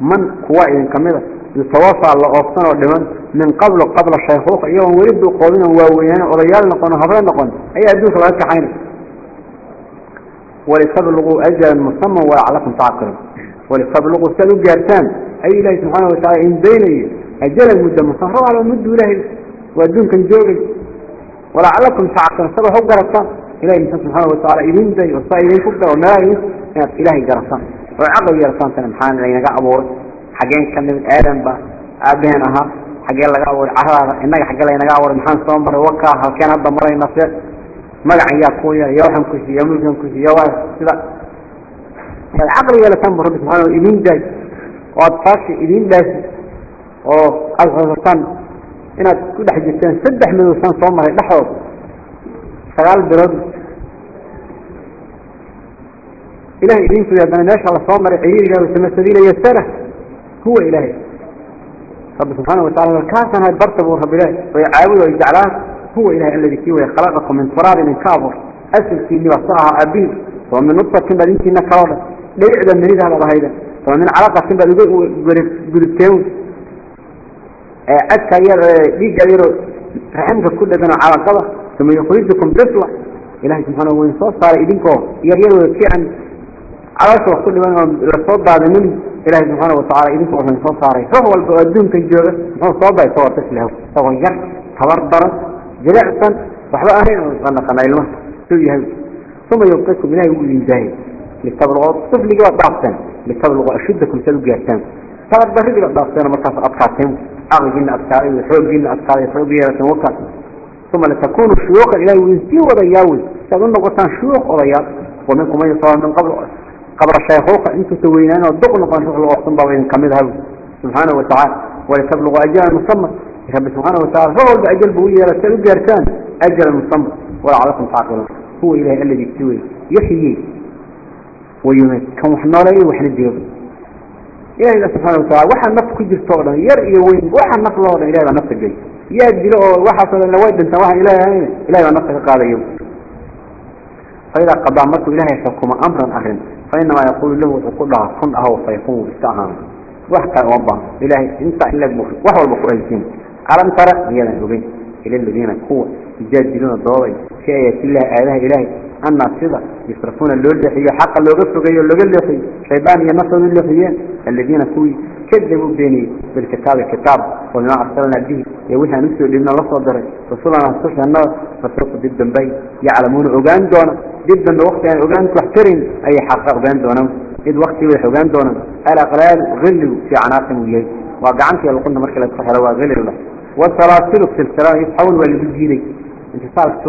من قوائد كمير يتوافى على أفصان والدمان من قبل قبل الشيخوخ يوم ويبدو قوين وواويان وريال نقون هفرين نقون أي أدوك لك حين ولتبلغوا أجلا مصمم ولعلكم تعقلون ولتبلغوا سلوا جارتان. أي إلهي سبحانه وتعالى إن بيني أجلا مدة مصمم على مد إلهي. waa adduunkan joogay walacalakum tacaqil saba u garataan. Ilahi inta subxaana watacaala idin day oo saa idinku daro meelaa idin inaad ilaahay garataan. Oo caqal yarataantana maxaa laynaga abuuray? Xaggeen ka nimid aadan ba aabaheen ahaa. Xaggee laga abuuray carraada innaga xaggee laynaga abuuray maxaan soo maray? Wakaa halkeen hadda marayna see? Magacan yaa kuu yeelay yowxan ku siiya mulkan ku siiya waa sida. Inaad caqli yeelataan bu rabbi subxaana idin daay oo aad taasi idin dhaasi oo aada coodataan إن كل حد يكتن سدح من الإنسان صومه لحوض فقال برد. إلهي إذن كذا بناش على صومه عيير جاب السمسدي ليسرة هو إلهي. رب سبحانه وتعالى الكاس أنا برت بورها بله ويعاود ويجعله هو إلهي الذي كي ويخلقك من فراغ من كابر أسف في اللي وصلها عبيد. ومن نطفة كنبا دينك إنك كابر ليعدى من هذا الله هيدا ومن علاقة كنبا دينك وقلت كيون أكا يرى ديجا يرى رحمك كل ذنو على القضاء ثم يخرجكم بطلع إلهي سبحانه وينصوص صار إذنكم يرى يرى كيعن على صوى كل من رصد بعد منه. إلهي سبحانه وتعالى إذنكم وينصوص صار. فهو الدين كنجوغة فهو صوى بي صوى تسله صوى يرى تبردر جلع صن صحبا أهين وصنقنا إلما ثم يبقيكم إلهي وين زاهي لكتاب الغوط. صف لي جواب ضعف لكتاب الغوط. أشدكم سلو جاسم ثلاث بحيد لك ضعف سنة مركز عقلنا أذكار وحوجنا أذكار وحوجنا توكل ثم لتكونوا شيوخا إلى وزي وضياوي تقولنا قصان شيوخ وضياء ومنكم من صار من قبل قبر الشيخوخ أنتم توينان ودقنا قنشوخ الوقتن بغين كمدها سبحانه وتعالى ولتبلغ أجل المصمم رب سبحانه وتعالى فهو بأجل بوية لتلقى أركان أجل المصمم ولا عليكم تعقلون هو إله الذي يحيي ويميت كم حنا رأيه وحنا الجيوب إلهي سبحانه وتعالى وحا نفس كل جهة طغلا يرئي إيه وين وحا نفس الله إلهي بأن نفس الجيد يأدي له وحا صلى الله وإذا انت وحا إلهي إلهي بأن نفسك قال يوم. فإذا قد عمرت إلهي سبكم أمرا أخرا فإنما يقول له وقل له كن أهو فيكون استعام وحتى وابا إلهي انت إلا المخلص وحا والبخور الجين ألم ترى؟ إلى الذين كوا يجادلون الضوء في آيات الله إلهي. أما كذا يصرفون اللوجة هي حق اللوجة غير اللوجة اللي هي شيبان ينصر اللي هي الذين كوي كذبوا بيني بالكتاب الكتاب. وما أرسلنا به. يوحى نسوا لنا لصدر رسولنا صلى الله فتركوا ضد بي. يعلمون عقان دونا ضد بوقت يعني عقان تحترم. أي حق عقان دونا إذ وقت يوحى دونا على غلال غلوا في عناق مليل وقعان في اللقنة مركلة صحيح لو غلوا له والسلاسل في السلاسل يتحول والبجيري انتصال في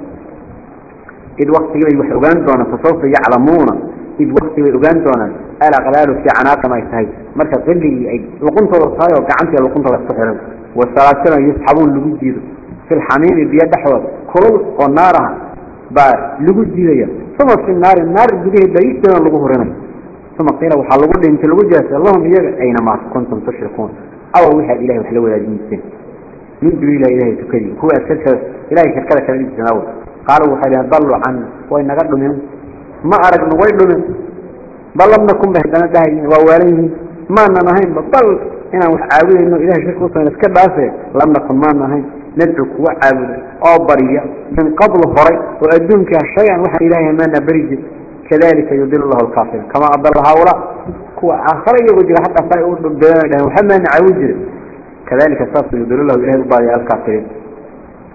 إذ وقت يبي يحوجان دونا فصوف يعلمونا إذ وقت يبي يحوجان دونا ألا قلالوا في عناك ما يستهي. مركز قلي وقنت الصايا وقعنت وقنت الصغير والسلاسل يسحبون لبجيز في الحميم بيد حوض كل النار با لبجيز ثم في النار النار جديه دايتنا لغفرنا ثم قيل وحلقوا لهم في لبجيز اللهم يجب أينما كنتم تشركون؟ أو ويها إله وحلوه لجنسين من دلو إلى إلهي تكريم. هو أسلسل إلهي كالكالك من الجنوب قالوا حليان ضلوا عنا وإن قدوا منهم؟ ما أرقنا وإدوا منهم؟ بل لم بهدنا دهين وواليهم ما ننهين بطل إنا وحعابين إنه إله شركوا سنسكر بأسه لم نكن ما ننهين. ندعوك وعابين أوبرية من قبل فري. وأدونك الشيئا وحن إلهي ما نبريج. كذلك يدل الله الكافر كما عبد الله هؤلاء. كوا آخرين يوجد حتى فأيقول بلده وحمان عوجر كذلك الساس يدل الله إلهي الكافرين.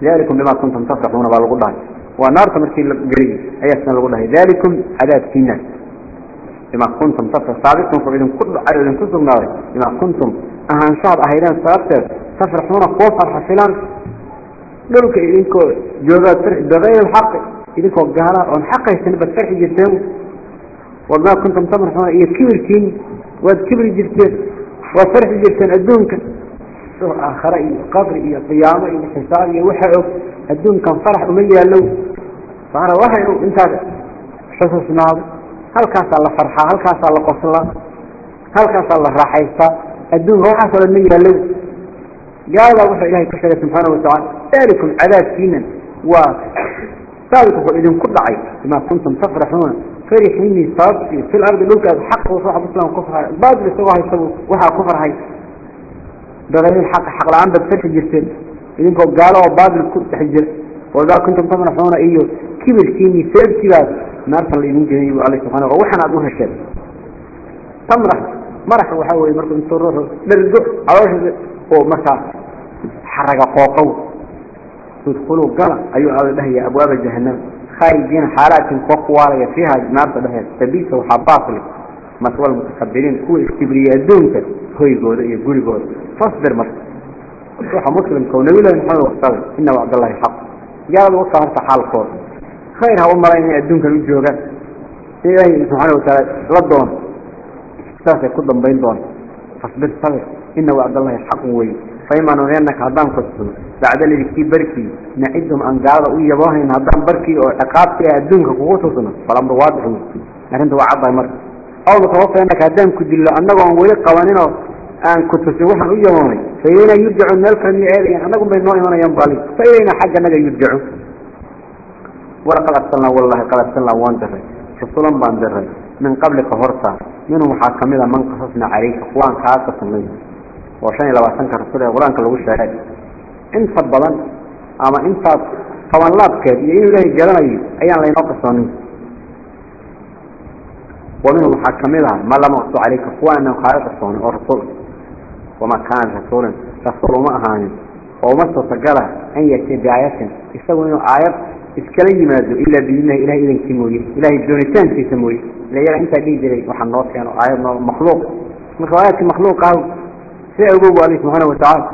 ذلك بما كنتم تفرحون بالغضاء ونارت مركي الجري أيسنا لقول له ذلكم عذاب في الناس لما كنتم تفر صادقكم فإذن كل عدد كنتم ناري لما كنتم أهان شعب أهيلان صادقتر تفرحون قوة الحفلان قالوا كإذنكو جوغات فرح بغير الحق إذنكو الجهلاء عن حق يستنبت فرح جسام وما كنتم تفرحون إيه كبرتين واد كبر جرتين وفرح جرتين أدونك شو آخر إيه قبر إيه قيامة إيه حساب إيه وحق الدون كان فرح أمي يلو فأنا وحق إنت حسوس ناضي هل كاس الله فرحة؟ هل كاس الله قصلا هل كاس الله رحيصة الدون روحة صلمي يلو يا الله وحق إلهي كشكة سبحانه وتعالى. ذلكم عذاب فينا. وثالثة فإذن كل عيب. كما كنتم تفرحون. فريح مني صاد في الأرض لوكا بحق وصوح بسلام كفر. هاي البعض اللي سواها يسوه وحق كفر هاي. بغني حق حق العام بتفتح جسد إذا كنت قاله وبعض الكتب تحجر. وذا كنتم تمنحون إيه كيف كيني سير كبير نارسا لإذن جديد عليه سبحانه ووحنا أدوها الشاب تمرح. مرح وحاول مرح انتور رسل للذب على وجه ومسا حرق قوقو تدخلوا قلع أيها أبو بهي أبواب الجهنم. خارجين حالات قوقوالية فيها نارسا بهي. تبيس وحباط مثوى المتكبرين هو استبرياء دونك هو يقول يقول يقول فاصبر مصر روح مسلم كونه ولا محمد وقتل إن وعد الله حق. قال الوصى هرت حال خير هو مرين يدونك الجوغة إلهي سبحانه وتعالى. ردون ساسة كدن بين دون. فاصبر صبر. إن وعد الله حق وي. فإما نغيرنك هدان كتبه بعد اللي كي بركي. نعدهم أن قال ويا باهن هدان بركي أو عقاب في أدونك قوتنا فالأمر واضح. أنت وعد مر أو متوفى أنك هدان كدل أنه أن ولي قوانينه أن كتبه وحن ويا فإلينا يرجع الملك من عيالي أنكم بين نوعي هنا ينبالي فإلينا حق أنك يرجعوا ولقد أرسلنا والله قد أرسلنا وانتهي رسولا باندري من قبل كهرتا منهم حاكمين من قصصنا عليك؟ أخوان كاسة منه وشان لبعثنك رسول القرآن كله الشهاد انت بلن أما انت طبعا لا بكيف يقولوا له الجلاني أيان لا ينقصوني. ومنهم حاكمين ما لم أقصوا عليك أخوان خارق الصوني ورسول وما كان رسولا رسول ما أهاني وما استطقله أن يأتي بآيات يسوي إنه آيات إسكالي مادو إلا بإذنه إلهي إذن كمويه إلهي الدونتان في سمويه لا يرى أنت ليه جري وحنوط يعني آيات مخلوق من آيات مخلوق أو سيعقوب عليه سبحانه وتعالى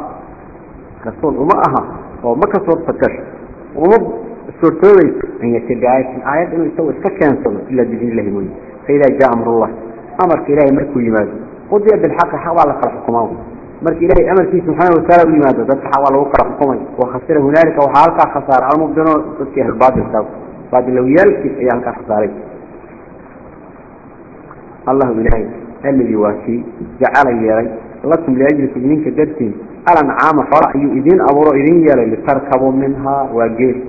رسول وما أها وما كسور فتش وما سورتوي أن يأتي بآيات آيات إنه يسوي إسكا صلى إلا بإذن الله مويه فإذا جاء أمر الله. أمرك إلهي مركو يمادو قضي بالحق حوالة الحكومة مرك إلهي أمر فيه سبحانه وتعالى لماذا ذات حوالة وقرأ حكومي وخسر هنالك وحالك خسارة المبدنون تتكيه الباطل ساو بعد لو يلكي أيالك خساري الله إلهي الذي واسي جعل يري لكم لأجل سجنين كدرتين. الأنعام فرع يؤذين أبورو إذين يري لتركبوا منها وقيل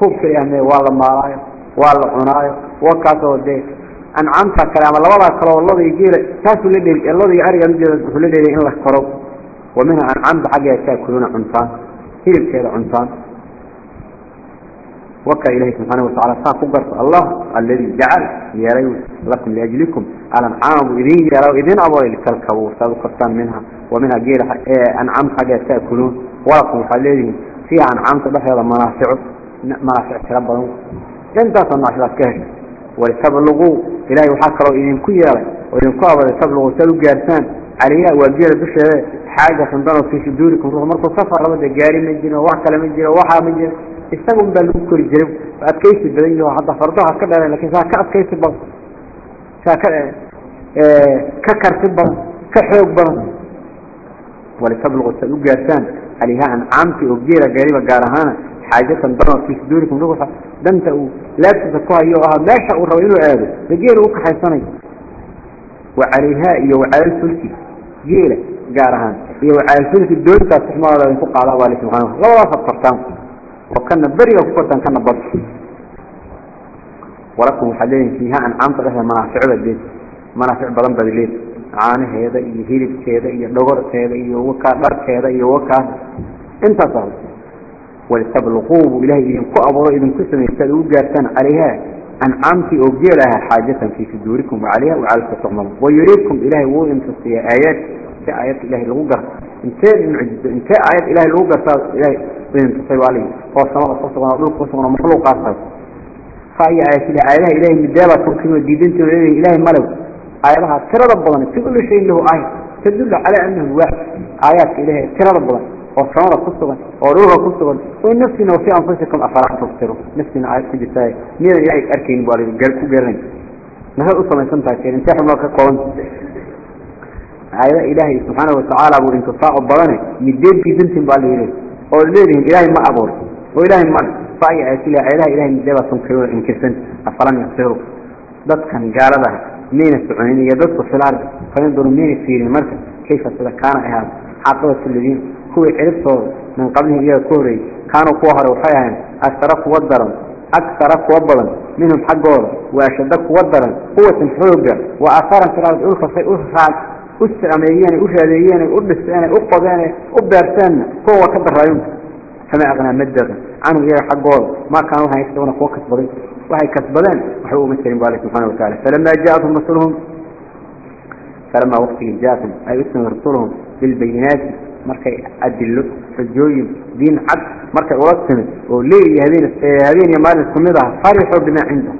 خوب كرياني والله مارايا والله عنايا وكاسو ديه أنعمت كلام الله والله يجيل تاسو لدي الله يعري أمجد لدي إن الله كرو. ومنها أنعمت حاجة تأكلون عنطان هي كذا عنطان وكا إلهي سبحانه وتعالى ساقو قرص الله الذي جعل يريو لكم لأجلكم. الأنعام إذين يروا إذين أبوي لتلكبوا سادوا قرصان منها ومنها جيل أنعمت حاجة تأكلون ولكم فالذي فيها أنعمت بحيرا منافع منافع تربضون لن تصنع شباب كهش ولتبلغوا إلهي وحكروا إذن كيالا وإذن كوابا لتبلغوا سلوا جارسان عليها وجيل بشهة حاجة خندانوا في صدوركم روح مركو صفر رمضة جاري من جنة وحكلا من جنة وحا من جنة. استقوا بلوك كل جرب فأتكيس البدين له حتى فرضها كذا لكن ساكا أتكيس البض ساكا ككر في البض كحوق بض ولتبلغوا سلوا جارسان عليها أن عامتي وجيلة قريبة قارهانا حاجة ضرر في صدوركم روحا دمت لا تتكوها أيها ما شاء الرويل آده بجيل وك حيصني وعليها إيو وعلى الفلك جيلة قارهان إيو وعلى الفلك الدول تستحمى الله ينفق على الله سبحانه. لا لا فكرتان وكان بري وفكرتان كان بطل. ولكم حدين فيها أن عمت لها منافع بالبيت منافع عانه هذا إيو هيلب كذا إيو دغر كذا إيو وكا بر كذا إيو وكا. انت صار ولتبلغوه إلهي إذن كأبرو إذن كسم يستدعوا جارتان عليها أنعمتي أبجيلها حاجة في صدوركم وعليها وعلى التطعمل ويريدكم إلهي انتصي آيات انت آيات إلهي الغقر انت انت آيات إلهي الغقر صار إلهي انتصي عليه. والسماء فصغنا وضوك فصغنا مخلوقات صار فأي آيات إلهي إلهي مدابة تركين وديدنت وإلهي إلهي ملو. آياتها ترى ربنا كل شيء له آية تدل على أنه واحد آيات إلهي ترى ربنا والسماء كسبا وروها كسبا ونفسنا وفي أنفسكم أفرح تبصروا نفسنا عايز كجساي مين يعيك أركين بوالي قرقوا قرن نهر أصلا يسمتها كير انتحوا الله كقوان عايزة إلهي سبحانه وتعالى أبو انتصاع الضلاني مدين في دنتين بالي إليه وإليه إلهي ما أبور وإلهي ما فأي آيات إلهي إلهي إلهي مدابة تنكرون إنكسن أفران يبصروا ضد كان قال لها مين السعونين يددوا في الأرض فينظروا مين السيرين؟ مركز. كيف كان إهاب عقبة الذين هو عرفته من قبله إلى كوري كانوا كوهر وحيان أكثر قوة أكثر قوة منهم حقور وأشد قوة قوة حوجة وآثارا في الأرض. في ألقى أسر أمريكيان أشهديان أبستان أقضان أبرتان قوة كبر رأيون فما أغنى مدر عنه غير حقور ما كانوا هيكسبون قوة waxay kasbadeen waxba uma jirin bu ale subxana wataala falamaa jaathum rasuluhum falamaa waqtigii jaatum ay u timi rasuluhum bilbayinaati markay adilo xujooyin diin cad markay ula timid oo leyl iyo habeen habeen iyo maalin isku mid ah farixuu bimaa cinda.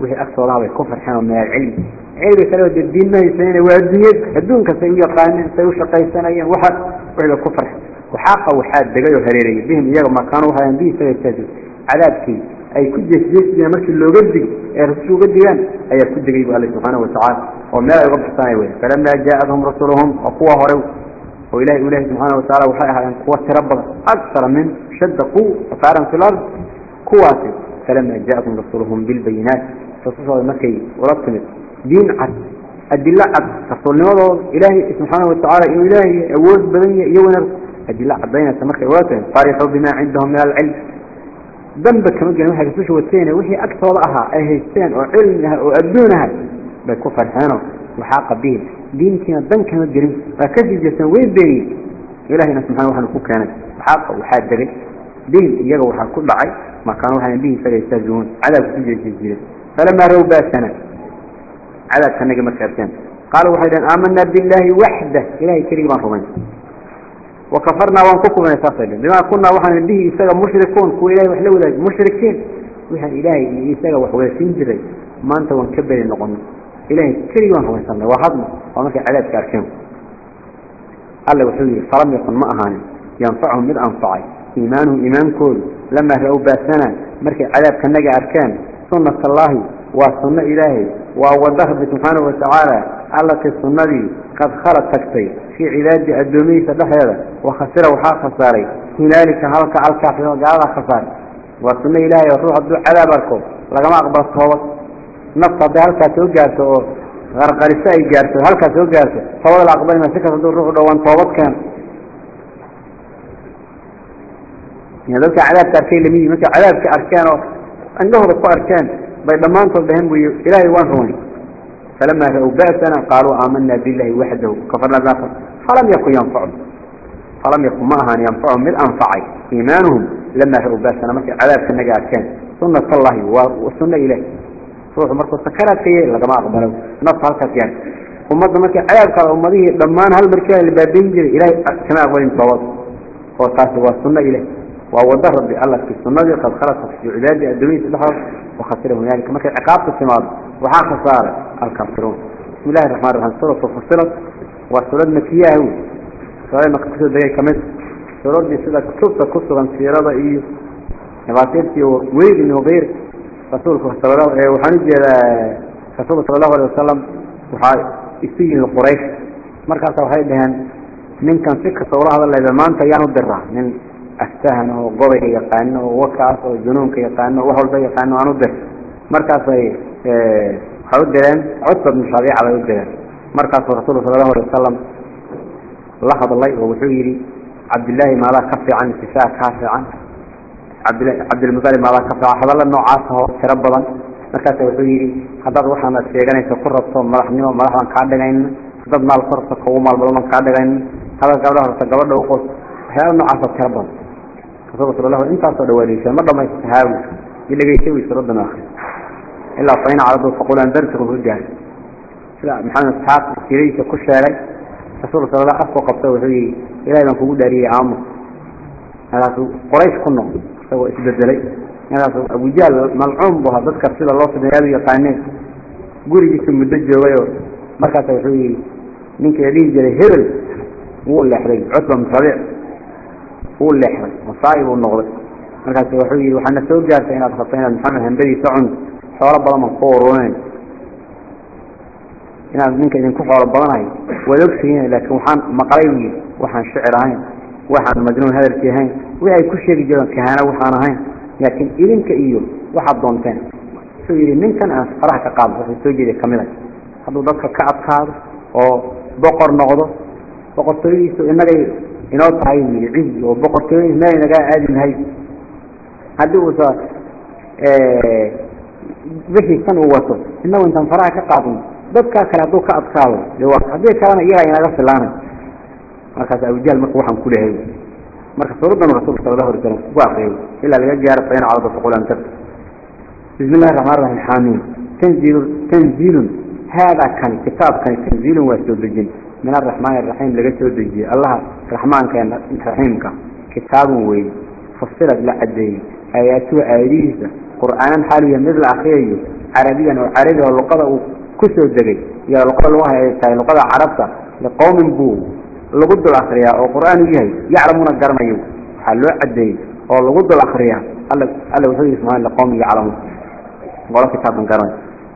Wixii agtoodaha bay ku farxeen oo minal cilmi. Cilmi kale oo de diin ma haysanayna waa adduunyad adduun kastay u yaqaaneen say u shaqaysanayeen waxa wixii bay ku farxeen. Waxaaqa waxaa degay oo hareerayay bihim iyaga makaanu hayaan bihi sagay cadaabkii أي كل جسدي مركي اللي قدق أي رسول قدقان أي كل دقيق الله سبحانه وتعالى. وما يغب حساني وين فلما جاءهم رسولهم وقوة هرو وإلهي إلهي سبحانه وتعالى وحيها أن قوة ربك أكثر من شد قوة وفعلا في الأرض قوة فلما جاءهم رسولهم بالبينات فصوصوا المكي وربطمت دين عد. الدلاء عد. رسول لماذا؟ إلهي سبحانه وتعالى إنه إلهي أود بدنيا يونر. الدلاء عد. بين سمكي وربطمت فرحوا بما عندهم من العلم. ذنبك كما قلنا وحي قصوش والتين وحي أكثر أها أي هيستين وعلمها بكفر حانه وحاق به. دين كنا كما قلنا فكذب جسن وين بيني إلهينا سبحانه وحنا كانت. حاق وحاد دين يجا وحا كل ما كانوا وحنا به فيستهزئون على كل جزيرة فلما روا باسنا على كان نجم كرتين قالوا وحيدا آمنا بالله وحده. إلهي كريم رمين وكفرنا وانفقوا من يتصل بما كنا وحنا به إساق مشركون كو إلهي وحلو ذلك مشركين وحنا إلهي إساق وحواسين جري ما أنت وانكبر النقم إلهي كريم رمين صلى وهضم ومكي عذاب كاركين قال وحوي فلم يكن ما أهاني ينفعهم من أنفعي إيمانهم إيمان كل لما رأوا باسنا مركي عذاب كنجا أركان سنة الله وسنة إلهي ووضح سبحانه وتعالى التي السنة قد خلت fii cibaadihi addoomihiisa dhexdeeda wa khasira waxaa khasaaray. Hunaalika halka alkaafima gaaladaa khasaaray waa sunno ilaahay oo ruux hadduu cadaab arko lagama aqbalo toobad nafta hadday halkaa soo gaarto oo qarqariso ay gaarto halkaas soo gaarto toobada la aqbalima sikasta hadduu ruuxu dhowaan toobad keeno dadka cadaabka arkay lamiyi markay cadaabka arkeen oo indhahooda ku arkeen bay dhammaantood dhaheen weyo ilaahay waan rumay falamaa ra'ow ba'sana qaaluu aamanaa billahi waxdahu kafarna daafar فلم يكن ينفعهم. فلم يكن معها ينفعهم من أنفعي إيمانهم. لما رأوا بأسنا مثل عذاب كالنجاة كان. سنة الله والسنة إليه. روح مركو سكرات كيه لقما أقبلوا نص هلكت يعني ومضى مثل عذاب كان. أمضيه ضمان هالمركان اللي بابين جري إلهي كما أقبلين صوت وقاسي والسنة إليه. ووضح ربي الله في السنة قد خلص في عبادي الدنيا سبحانه وخسره هنالك مكان عقاب السماء. وحا خسارة الكافرون. بسم الله الرحمن الرحيم. سورة فصلت. مكية هو سورة مكتوبة دقيقة كمان سورة دي سورة كتبت كتبا سيرة إيه نباتيرتي وويل إنه غير رسولك صلى الله عليه وحنجي رسول صلى الله عليه وسلم وحا استيجي القريش. مركز وحي بهن. من كان فكر صلى الله عليه وسلم ما أنت يعني الدرع من أفتهنه وقضي يقانه ووكعه وجنونك يقانه وهو البي يقانه عنه الدر مركز حود درين عطب مركز رسول صلى الله عليه وسلم. لاحظ الله وحيري عبد الله ما لا كفي عن اتفاق كافي عنه. عبد عبد المطلب ما لا كفي عن هذا النوع عاصه تربضا مركز وحيري أنا سيجاني تقرب صوم مرحني ومرحنا كعدين هذا مال فرصة قوم البلمان كعدين هذا قبله قبله وقص. هذا النوع عاصه تربضا رسول صلى الله عليه وسلم انت صدواليسا مرة ما يستهاوي. إلا يسوي سردنا آخر. إلا على ذو فقول أنذرتكم sida maxamed isxaaq jiriisa ku sheegay rasuulka sal afku qabta wuxuu yidhi ilahay baan kugu dhaariyey aamus markaasuu qoraysh ku noq isagoo isbedelay. Markaasuu abujaal malcuun bu ahaa dadka sida loo sameeyaadu yaqaaneen. Gurigiisa muddo joogayoo markaasa wuxuu yidhi ninka la dhihi jiray hebel wuu leexday cutba min wuu leexday masaa'ib uu noqday. Markaas wuxuu yidhi waxaana soo gaartay inaad rabta inaad maxamed hambadiisa cun xoolo badan baan ku ururin inaad ninka idinku xoolo badanayo waad ogtihiin laakiin waxaan maqlay wiil waxaan shicir ahayn waxaan majnuun hadalkii ahayn wixii ay ku sheegi jireen kahana waxaan ahayn. Laakiin idinka iyo waxaad doonteen. Wuxuu yidhi ninkan aan faraha ka qaado wuxuu soo jeeday ka mid ah hadduu dadka ka adkaado oo boqor noqdo boqortooyadiisu inagay inoo tahay yidhi cizi oo boqortooyadiis meel inagaa aadi lahay haddii uusa wixii san uu wato inagu intaan faraha ka qaadno dadkaa kale hadduu ka adkaado haddii kalena iyagaa inaga filaanay markaas abujahl marka waxaan ku lehay marka suuraddan rasulka sal allahu alay slam ku akriyay ilaa laga gaaro bayna cadaba suqulan dar raxmaan raxiim xaamiin tanziil tanziilun haadaa kani kitaabkani tanziilun waa soo dejin. Min araxmaani araxiim laga soo dejiyey allaha raxmaanka raxiimka kitaabun wey fasirad la cadeeyey aayaatuhu aayadihiisa qur'aanan xaaluya mid la akriyayo carabiyan oo carabi oo luqada ku soo degay. Yaa luqada lugaha ay tahay luqada carabta liqowmin buu lagu dul akriyaa oo qur'aan u yahay yaclamuuna garanayo. Waxaa loo cadeeyey oo lagu dul akriyaa alla wuxuu yihi subxana liqowmin yaclamuun. Qolo kitaabkan garanay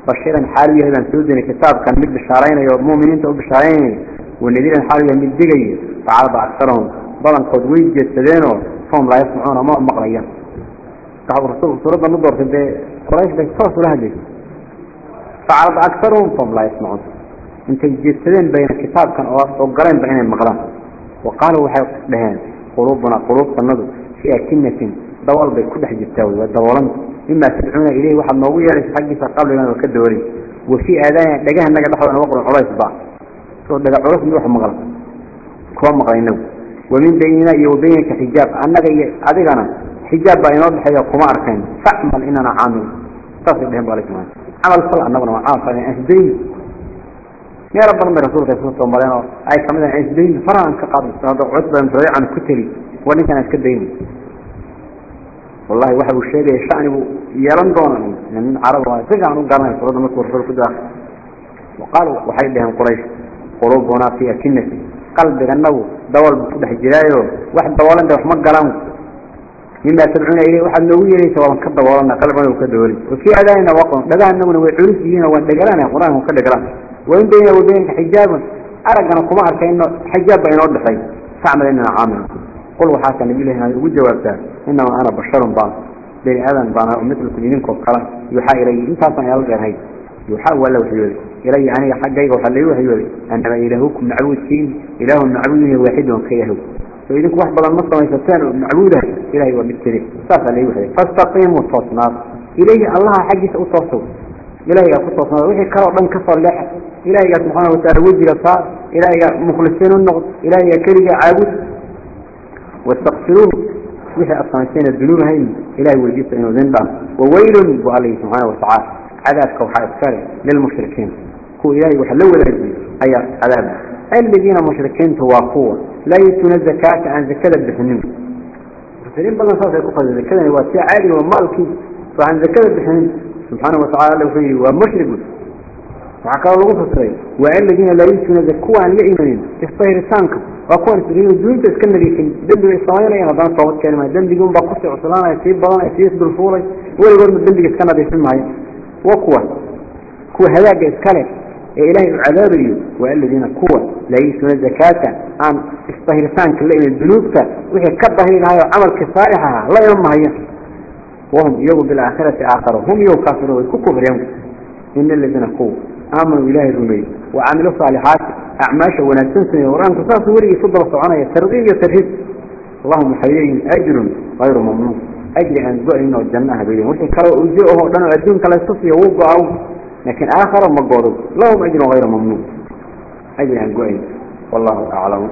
bashiran xaal u yahay baan soo deenay kitaabkan mid bishaaraynayo oo mu'miniinta u bishaaraynaya wanadiran xaal u yahay mid digayo. Facalaba aksarahum badankood way jeedsadeenoo fahum laa yasmacuuna ma maqlayan rasuulku suuraddan u doortay dee qoraysh bay toos ula hadlaysay فعرض أكثرهم فهم لا يسمعون. انت جيتين بين الكتاب كان وقرين بين المغرام وقالوا وحي لهان قلوبنا قلوب النظر في أكنة دول بكل حاجة التاوي والدولان مما تدعون إليه واحد نووية لحقي قبل ما يكدوري وفي آذان لقاها النجا دحوا أنا وقر العريس بعض. سوى لقى عريس نروح كوان مغرين نو ومن بيننا وبينك حجاب. أنك أدقنا حجاب بيننا حيا قمار كان فأعمل إننا عامل. تصل بهم بالك معنا. عمل صلاة أننا وعافا أهدين يا رب رب رسولك صلى الله عليه وسلم. أي كمدا أهدين فرعا كقابل هذا عتبة مفرع عن كتلي وليس أنا أتكدين والله واحد الشيء الشأن يلن دونا من عرب وسجع عن قرن فرد مكور فرق داخل وقالوا وحيد لهم قريش. قلوبنا في أكنة قلب النو دول بفتح جلايه واحد دولا ده وحمد قلم مما تدعون إليه. واحد نووي ليس ومن كد دولا قلبنا وكدولي وفي أدائنا وقم لذا أنه وعلوس جينا وندقلنا قرآن. وكدقلنا وإن بيننا وبينك حجاب أرقنا قمار كأنه حجاب بين وضحي فاعمل إننا عامل. قل وحاكا نبي له هذا وجوابته إنما أنا بشر بان بين آذان بان مثلكم ينكم قرأ يوحى إلي انت أصلا يلقى هاي. يوحى ولا وحيولي إلي أنا حقي وحلي وحيولي أنما إلهكم نعبود فين إله نعبوده واحد كيهو. فإذنكم واحد بلا النصر ما يفتان نعبوده إلهي ومثله صافا لي وحيولي فاستقيموا التصناف إليه الله حقي سأتصوا إلهي أتصوا وحي كرر من كفر لح إلهي سبحانه وتعالى وجه صار إلهي مخلصين النقض. إلهي كلمة عابد. واستغفروه. وحي أصنعتين الذنوب هين. إلهي وجيس إنه ذنبا. وويل وعليه سبحانه وتعالى. عذاب كوحاء الساري للمشركين. هو إلهي وحلو الأجل أي عذاب. الذين مشركين تواقوا لا يتون الزكاة عن زكاة بحنين رسلين بلنا صوت يقول الزكاة واسع عالي ومالكي فعن زكاة بحنين سبحانه وتعالى فيه ومشرك. وحكى الله فسرين والذين لا يتون زكوا عن يئمنين استهر سانك وأكون سرين الدنيا تسكن لكن دنبي الصوائل يعني هذا صوت كلمة. دنبي يقوم بقصة عسلانة يسيب بضان يسيب بالفولي ولا يقول من دنبي يسكن دي سمعي وقوة كو ee ilaahay u cadaabayo waa aladiina kuwa laa yutuuna zakaata aan isdahiritaanka la imin dunuubta wixii ka dahirinaayoo camalka saalix ahaa la iman mahayan wahum iyagu bilaakhirati aakharo hum iyagu kaafiruun way ku kufreen ina aladiina kuwa aamanuu ilaahay rumeeyey wa camilu saalixaati acmaasha wanaagsan sameeye qur'aanku saasuu weligiis u daba soconaya tardiib iyo tarhiib lahum waxay leeyihiin ajrun hayru mamnuun ajri aan go'ayn oo janna ah bay leeyihiin wixii kaloo ujo ahoo dhan oo adduunka laysu siiyo wuu go-aw. لكن آخر مقبضوا لهم أجر غير ممنون أجر أن قعنا والله أعلم